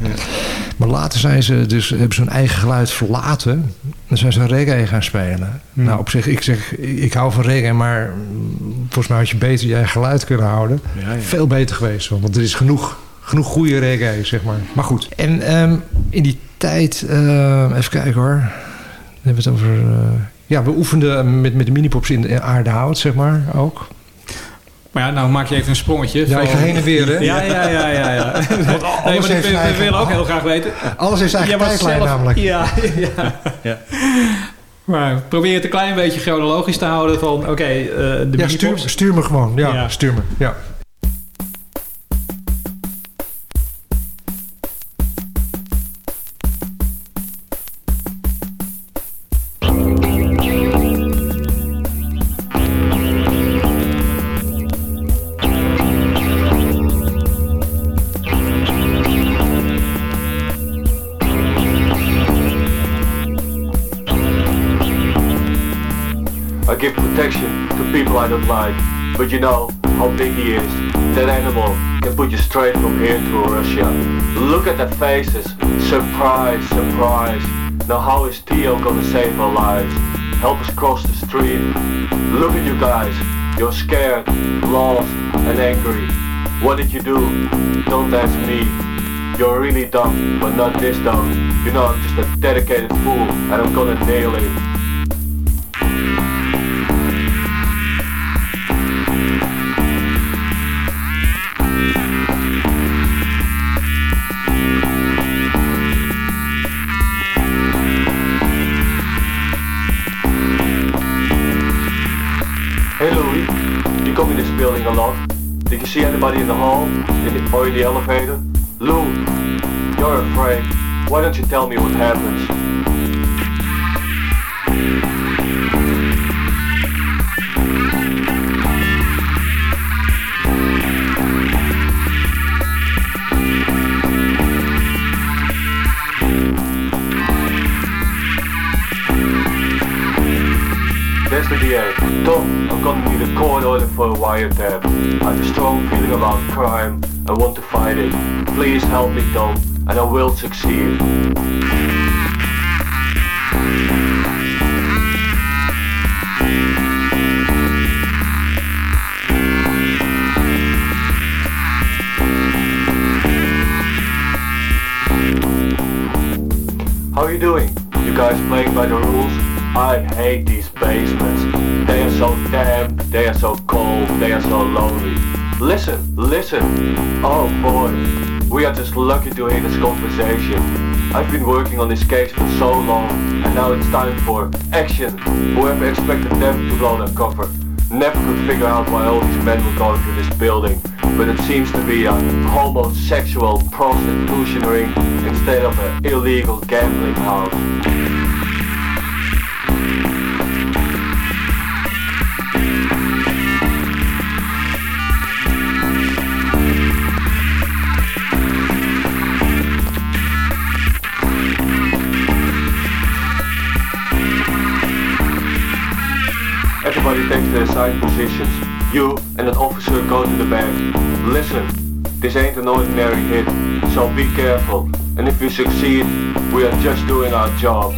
Maar later zijn ze dus, hebben ze hun eigen geluid verlaten. Dan zijn ze reggae gaan spelen. Hmm. Nou, op zich, ik zeg, ik hou van reggae, maar mm, volgens mij had je beter je eigen geluid kunnen houden. Veel beter geweest, want er is genoeg, genoeg goede reggae, zeg maar. Maar goed. En ehm, in die tijd, ehm, even kijken hoor. Dan hebben we het over... eh, ja, we oefenden met, met de minipops in de aardehout, zeg maar, ook. Maar ja, nou maak je even een sprongetje. Ja, ik ga heen en weer, hè? Ja, ja, ja, ja. ja. Want nee, alles maar heeft we, eigen- willen ook heel graag weten. Alles heeft zijn eigen Jij was tijdlijn zelf- namelijk. Ja, ja. Ja. Maar probeer het een klein beetje chronologisch te houden van... Oké, eh, de Ja, stuur, minipops. stuur me gewoon. Ja, Ja. stuur me. Ja. But you know how big he is. That animal can put you straight from here to Russia. Look at their faces. Surprise, surprise. Now how is Theo gonna save our lives? Help us cross the street. Look at you guys. You're scared, lost, and angry. What did you do? Don't ask me. You're really dumb, but not this dumb. You know I'm just a dedicated fool, and I'm gonna nail it. Come in this building a lot. Did you see anybody in the hall? In the, or in the elevator? Lou, you're afraid. Why don't you tell me what happens? There's the DA. Tom, Gonna need a court order for a wiretap. I have a strong feeling about crime. I want to fight it. Please help me, Tom. and I will succeed. How are you doing? You guys playing by the rules? I hate these basements. Are so damp, they are so cold, they are so lonely. Listen, listen. Oh boy, we are just lucky to hear this conversation. I've been working on this case for so long, and now it's time for action. Whoever expected them to blow their cover never could figure out why all these men were going to this building, but it seems to be a homosexual prostitution ring instead of an illegal gambling house. Takes their assigned positions. You and an officer go to the back. Listen, this ain't an ordinary hit, so be careful. And if we succeed, we are just doing our job.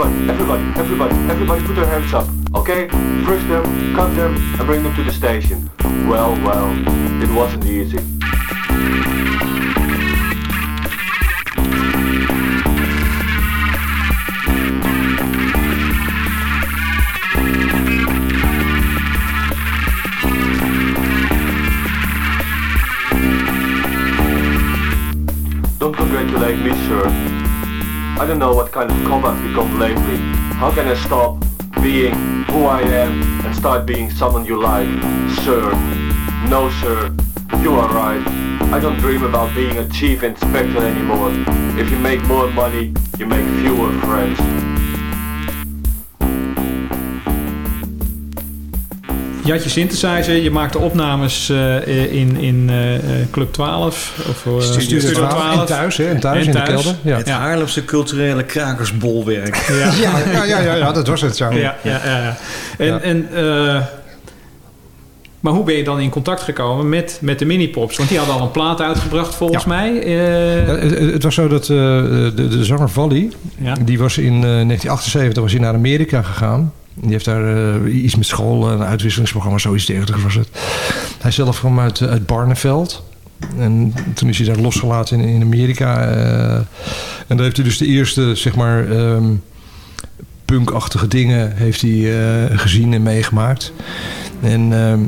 Everybody, everybody, everybody, everybody put their hands up, okay? Frisk them, cut them, and bring them to the station. Well, well, it wasn't easy. I don't know what kind of cop I've become lately. How can I stop being who I am and start being someone you like? Sir. No, sir. You are right. I don't dream about being a chief inspector anymore. If you make more money, you make fewer friends. Je had je synthesizer, je maakte opnames eh, in, in eh, eh, Club 12. Of, eh, Studio 12. En thuis, hè? En thuis in de kelder. Ja. Het Haarlemse culturele krakersbolwerk. Ja. Ja, ja, ja, ja, ja, dat was het zo. Ja, ja, ja. ja. En, Ja. en, eh, maar hoe ben je dan in contact gekomen met, met de mini-pops? Want die hadden al een plaat uitgebracht volgens mij. eh, Ja, het, het was zo dat eh, de, de zanger Valley, Ja. die was in eh, 1978 was hij naar Amerika gegaan. Die heeft daar eh, iets met school, een uitwisselingsprogramma, zoiets dergelijks was het. Hij zelf kwam uit, uit Barneveld. En toen is hij daar losgelaten in, in Amerika. eh, en daar heeft hij dus de eerste, zeg maar, ehm, punkachtige dingen heeft hij, eh, gezien en meegemaakt. En ehm,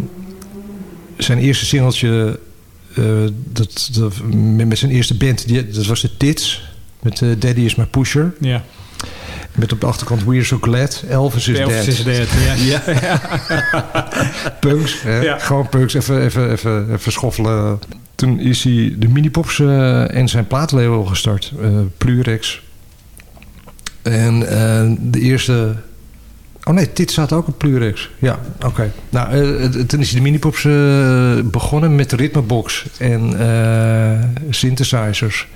zijn eerste singeltje, dat, met, zijn eerste band, die, dat was de Tits. Met Daddy is my pusher. Ja. Met op de achterkant We're so glad, Elvis is Elvis dead. is dead, ja. Ja. punks, hè? Ja. gewoon punks, even, even, even, even schoffelen. Toen is hij de minipops eh, en zijn plaatlabel gestart, eh, Plurex. En eh, de eerste... Oh nee, dit staat ook op Plurex. Ja, oké. Nou, het- toen is hij de minipops begonnen met de ritmebox en synthesizers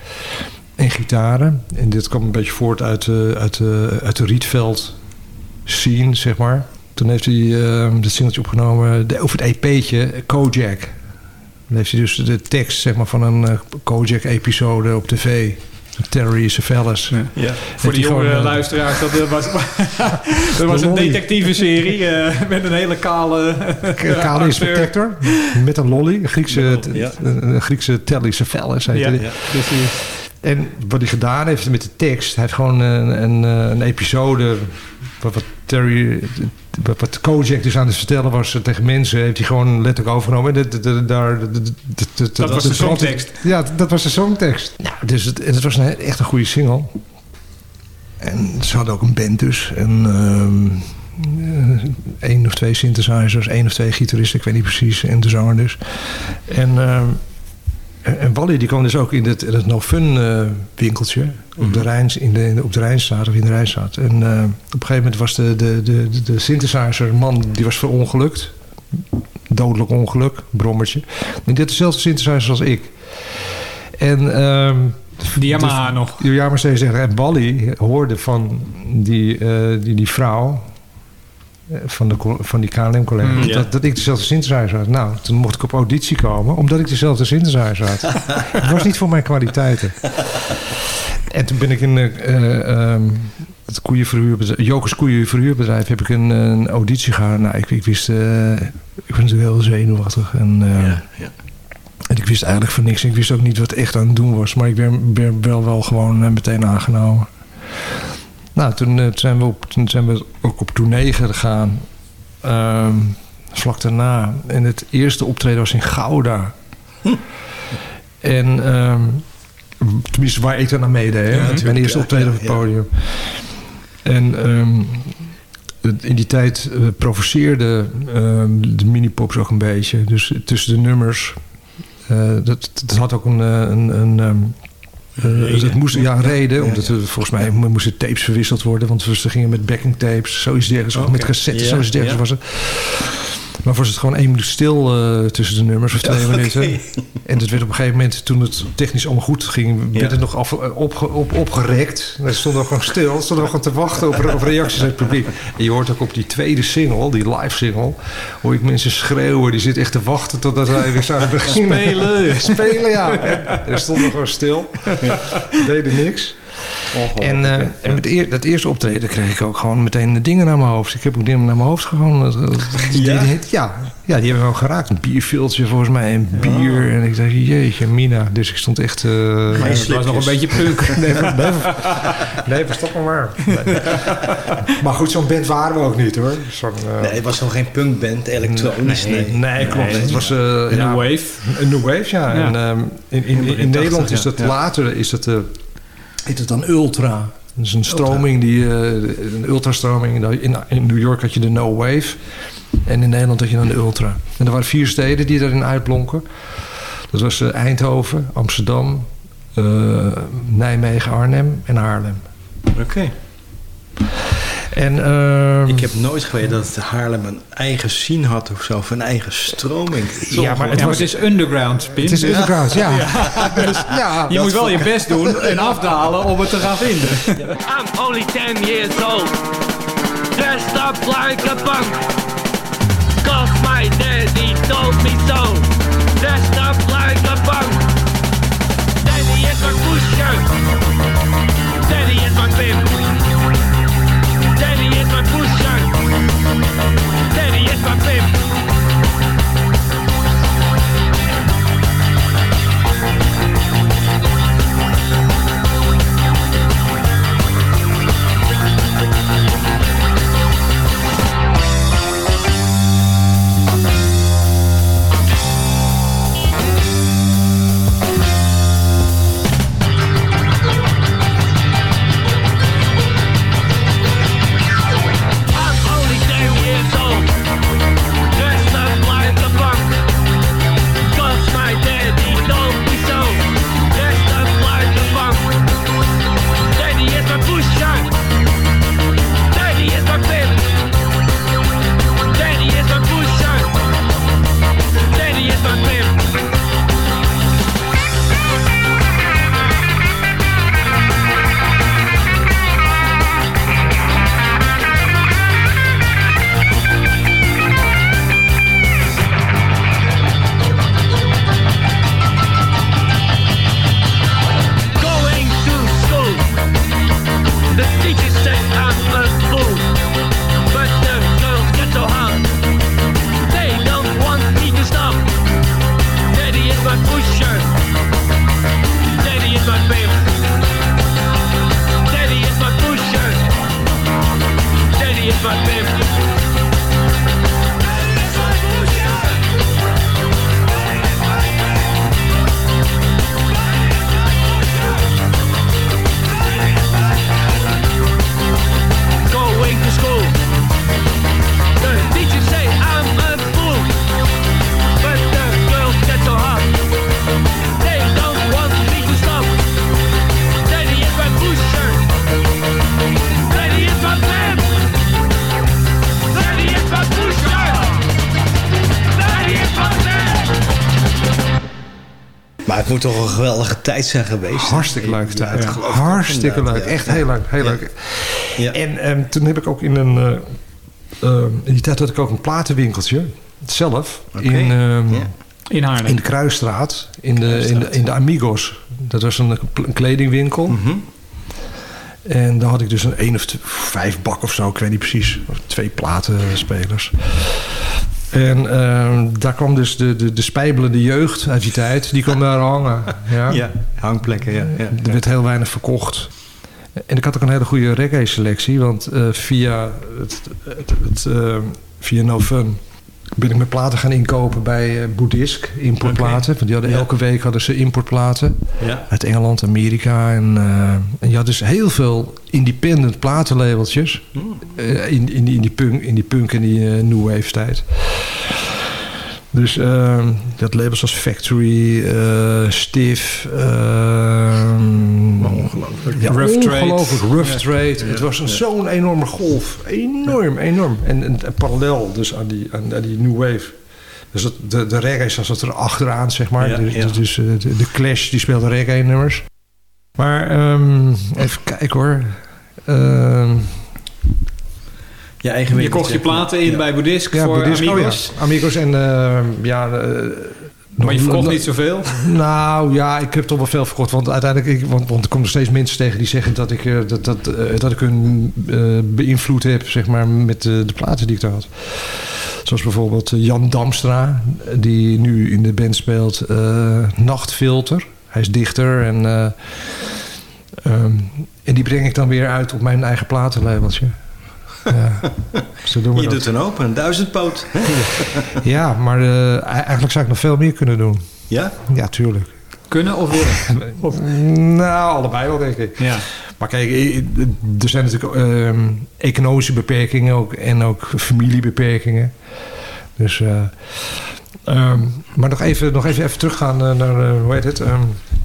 en gitaren. En dit kwam een beetje voort uit, eh, uit, eh, uit de Rietveld scene, zeg maar. Toen heeft hij eh dat singeltje opgenomen de, over het EP'tje, Kojak. Dan heeft hij dus de tekst zeg maar, van een eh, Kojak-episode op tv. Terry Savalas. Ja. Voor de jongere luisteraars, dat was, dat was een lolly. detective-serie eh, met een hele kale, eh, Kale inspector met een lolly. Een Griekse, Ja. een, een Griekse Telly Savalas heette Ja, die. ja, precies. En wat hij gedaan heeft met de tekst... hij heeft gewoon een, een, een episode... Wat, wat Terry... Wat, Kojak dus aan het vertellen was eh, tegen mensen... heeft hij gewoon letterlijk overgenomen. Daar- Dat was de songtekst. Ja, dat was de songtekst. Nou, dus het, het was een, echt een goede single. En ze hadden ook een band dus. En ehm, eh, één of twee synthesizers, één of twee gitaristen, ik weet niet precies. En de zanger dus. En, ehm, en en Wally die kwam dus ook in het, in het No Fun eh, winkeltje. Op de, Rijns, in de, in de- op de Rijnstraat of in de Rijnstraat. En eh, op een gegeven moment was de, de, de, de, synthesizer man die was verongelukt. Dodelijk ongeluk, brommertje. En dit dezelfde synthesizer als ik. En... ehm Die Yamaha nog. Ja, maar ze zeggen. En Bally hoorde van die, eh, die, die vrouw... eh, Van, de, van die KLM-collega. Mm, dat, dat ik dezelfde synthesizer had. Nou, toen mocht ik op auditie komen. Omdat ik dezelfde synthesizer had. Het was niet voor mijn kwaliteiten. En toen ben ik in eh, ehm, het koeienverhuurbedrijf, Jokers koeienverhuurbedrijf, heb ik een, een auditie gehad. Nou, ik, ik wist, ik was natuurlijk heel zenuwachtig. En, en ik wist eigenlijk van niks. Ik wist ook niet wat echt aan het doen was. Maar ik ben, ben wel, wel gewoon meteen aangenomen. Nou, toen, eh, zijn we op, toen zijn we ook op tournee gegaan. Ehm, vlak daarna. En het eerste optreden was in Gouda. En ehm, tenminste waar ik dan aan meedeed. hè. Ja, Mijn eerste optreden ja, op het podium. En ehm, in die tijd eh, provoceerde de minipops ook een beetje. Dus tussen de nummers. eh, dat, dat had ook een... een, een eh, het moest, ja, reden. omdat er volgens mij mo- moesten tapes verwisseld worden. Want ze gingen met backing tapes. Zoiets dergelijks. Of Oké. met cassettes. Zoiets dergelijks was het. Maar was het gewoon één minuut stil eh, tussen de nummers. Of twee minuten. En dat werd op een gegeven moment, toen het technisch allemaal goed ging... werd Ja. het nog af, eh, opge, op, opgerekt. En stonden we gewoon stil. Stonden we gewoon te wachten op, op reacties uit het publiek. En je hoort ook op die tweede single, die live single... hoor ik mensen schreeuwen. Die zitten echt te wachten totdat wij weer zouden beginnen. Spelen. Spelen, ja. En er stonden gewoon stil. Deden niks. En, eh, en met eer- dat eerste optreden kreeg ik ook gewoon meteen de dingen naar mijn hoofd. Ik heb ook dingen naar mijn hoofd gewoon. die- Ja? die- ja, ja, die hebben we wel geraakt. Een bierviltje volgens mij en bier. En ik dacht, jeetje, Mina. Dus ik stond echt... eh, Maar het was nog een beetje punk. Nee, nee, nee, nee verstop me maar. Nee. Maar goed, zo'n band waren we ook niet hoor. Zo'n, eh, Nee, het was nog geen punkband, elektronisch. Nee, Nee, klopt. Het was eh, Een ja, new wave. Een new wave, ja. Ja. En, ehm, in, in, in, In Nederland 80, is dat ja. later is dat, heet het dan Ultra. Dat is een stroming, die, eh, een ultrastroming. In, in New York had je de No Wave. En in Nederland had je dan de Ultra. En er waren vier steden die daarin uitblonken. Dat was eh, Eindhoven, Amsterdam, eh, Nijmegen, Arnhem en Haarlem. Oké. En, ehm, Ik heb nooit geweten dat het Haarlem een eigen scene had of zo, of een eigen stroming. Ja, maar Het, ja, maar het is underground, Pim. Het is underground, ja. Dus Ja, je moet wel je best doen en afdalen om het te gaan vinden. I'm only 10 years old, dressed up like a punk. Cause my daddy told me so, dressed up like a punk. Daddy is my pusher, daddy is my pimp. Daddy is my pimp. Het moet toch een geweldige tijd zijn geweest. Hartstikke leuke Ja, tijd. Hartstikke leuk. Echt heel leuk. Heel Ja. leuk. Ja. En ehm, toen heb ik ook in een... eh, ehm, in die tijd had ik ook een platenwinkeltje. Zelf. In, ehm, Ja. In Haarlem. in de Kruisstraat. In de, in de, in de Amigos. Dat was een, een kledingwinkel. Mhm. En daar had ik dus een één of vijf bak of zo, ik weet niet precies. Of Twee platenspelers. En ehm, daar kwam dus de, de, de spijbelende jeugd uit die tijd. Die kwam daar hangen. Ja. Ja, hangplekken, ja. ja. Er werd heel weinig verkocht. En ik had ook een hele goede reggae-selectie. Want eh, via, het, het, het, eh, via No Fun ben ik mijn platen gaan inkopen bij eh Boeddhisk. Importplaten. Want die hadden Ja. elke week hadden ze importplaten. Ja. Uit Engeland, Amerika. En, eh, en je had dus heel veel independent platenlabeltjes. eh, in, in, die, in, die punk, in die punk en die new wave tijd. Dus ehm, dat labels als Factory, eh Stiff. ehm, ongelooflijk. Ja, Rough Trade. ongelooflijk. Rough Ja. Trade. Het was zo'n enorme golf. Enorm, enorm. En, en, en parallel dus aan die, aan, aan die new wave. Dus dat, de, de reggae zat er achteraan, zeg maar. Ja, dus ja. dus, eh, de, de Clash die speelde reggae-nummers. Maar ehm, even kijken hoor. Ehm, Je eigen Je kocht je platen in bij Boeddhisk ja, voor Boeddhisk, oh Amigos. ja. Amigos en ehm, ja... eh, Maar je verkocht niet zoveel. Nou ja, ik heb toch wel veel verkocht. Want uiteindelijk, ik, want, want er komen er steeds mensen tegen die zeggen dat ik, eh, dat, dat, eh, dat ik hun eh, beïnvloed heb, zeg maar, met de, de platen die ik daar had. Zoals bijvoorbeeld Jan Damstra, die nu in de band speelt eh, Nachtfilter. Hij is dichter en, eh, ehm, en die breng ik dan weer uit op mijn eigen platenlabeltje. Ja, zo doen we Je dat. doet een open, een duizendpoot. Ja, maar eh, eigenlijk zou ik nog veel meer kunnen doen. Ja? Ja, tuurlijk. Kunnen of willen? Of- Nou, allebei wel, denk ik. Ja. Maar kijk, er zijn natuurlijk ehm, economische beperkingen ook, en ook familiebeperkingen. Dus, eh, ehm, maar nog even, nog even, even teruggaan eh, naar, eh, hoe heet het? Ehm,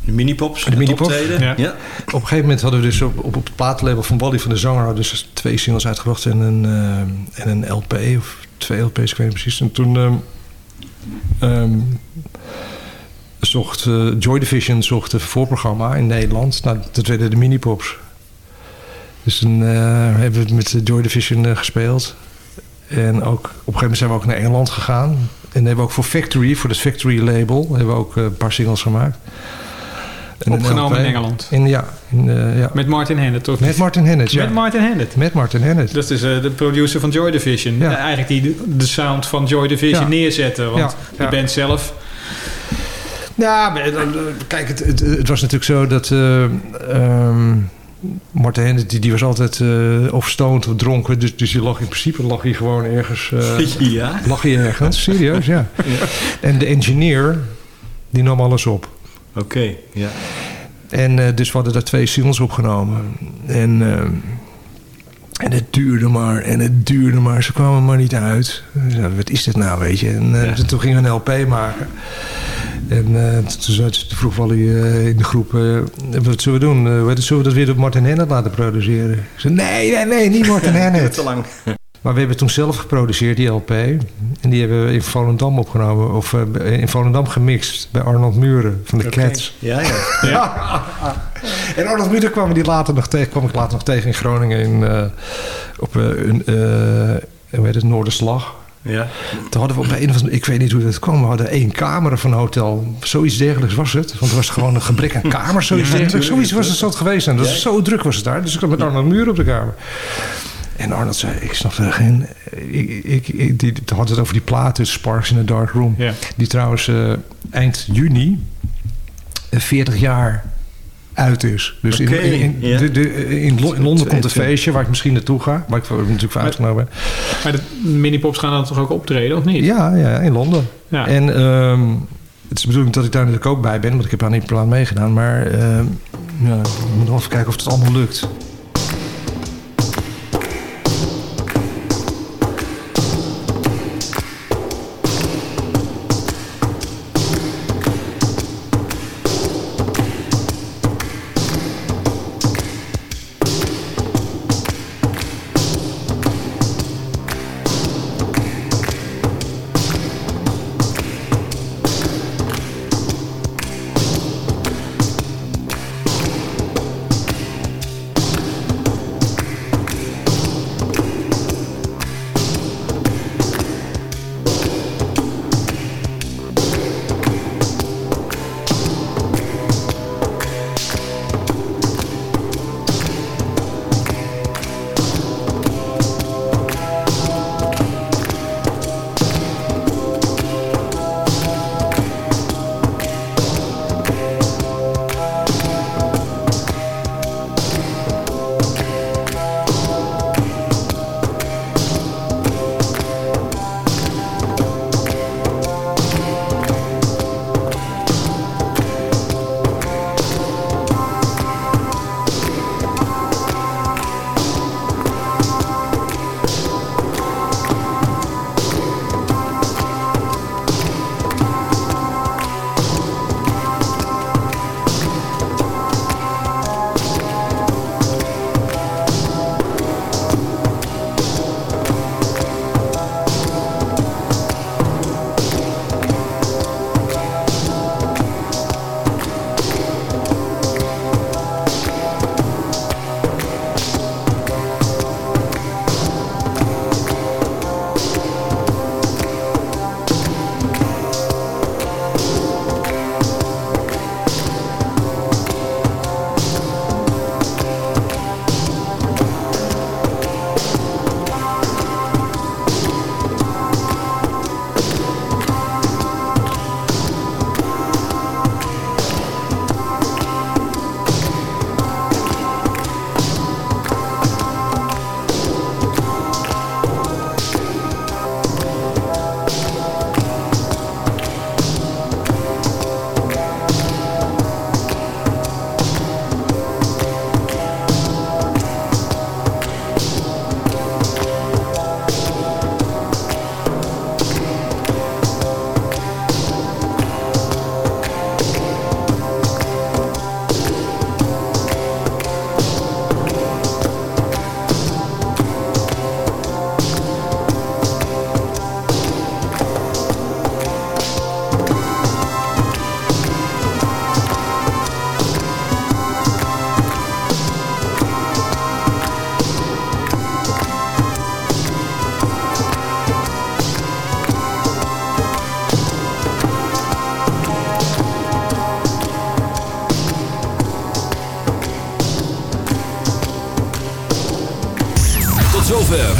De minipops. De het minipops? Ja. Ja. op een gegeven moment hadden we dus op, op, op het platenlabel van Wally van de Zanger... dus twee singles uitgebracht en een, eh, en een LP. Of twee LP's, ik weet niet precies. En toen ehm, ehm, zocht eh, Joy Division zocht een voorprogramma in Nederland. Nou, dat werden de minipops. Dus toen hebben we het met de Joy Division gespeeld. En ook, op een gegeven moment zijn we ook naar Engeland gegaan. En hebben we ook voor Factory, voor het Factory label... hebben we ook eh, een paar singles gemaakt. En Opgenomen in Engeland. In, ja, in, eh, ja. Met Martin Hennett, toch? Met Martin Hennett, ja. Met Martin Hennett. Met Martin Hennett. Dat is eh, de producer van Joy Division. Ja. Eigenlijk die de, sound van Joy Division Ja. neerzetten. Want de ja. band zelf... Ja, maar, eh, kijk, het, het, het was natuurlijk zo dat... eh Martin die, die was altijd eh of stoned of dronken. Dus, dus die lag in principe lag hij gewoon ergens... eh, Ja. lag hij ergens, serieus, ja. En de engineer, die nam alles op. Oké, ja. En eh, dus we hadden daar twee singles opgenomen. En, en het duurde maar en het duurde maar. Ze kwamen maar niet uit. Dus, ja, wat is dit nou, weet je? En toen gingen we een LP maken. En eh, toen, zei- toen vroeg Wally eh, in de groep... eh, wat zullen we doen? Eh, wat- zullen we dat weer door Martin Hennett laten produceren? Ik zei, nee, nee, nee, niet Martin Hennett. Te lang. Maar we hebben toen zelf geproduceerd, die LP. En die hebben we in Volendam opgenomen. Of in Volendam gemixt bij Arnold Muren van de. Cats. Ja, ja. Ja. En Arnold Muren kwam, die later nog tegen, kwam ik later nog tegen in Groningen. In, eh, op eh, een, eh, hoe heet het, Noorderslag. Ja. Toen hadden we op een of andere, ik weet niet hoe dat kwam, we hadden één kamer van een hotel. Zoiets dergelijks was het. Want er was gewoon een gebrek aan kamers, zoiets Ja, dergelijks. Zoiets was het geweest. En dat was zo druk was het daar. Dus ik zat met Arnold Muren op de kamer. En Arnold zei, ik snap er geen... Ik, ik, ik, die, die had het over die platen, Sparks in a Dark Room. Ja. Die trouwens eh, eind juni eh, 40 jaar uit is. Dus in, in, de, de, in, Lo- in Londen komt een feestje waar ik misschien naartoe ga. Waar ik natuurlijk voor uitgenomen ben. Maar de minipops gaan dan toch ook optreden, of niet? Ja, ja, in Londen. Ja. En ehm, het is de bedoeling dat ik daar natuurlijk ook bij ben. Want ik heb aan die plan meegedaan. Maar ehm, ja, ik moet nog even kijken of het allemaal lukt.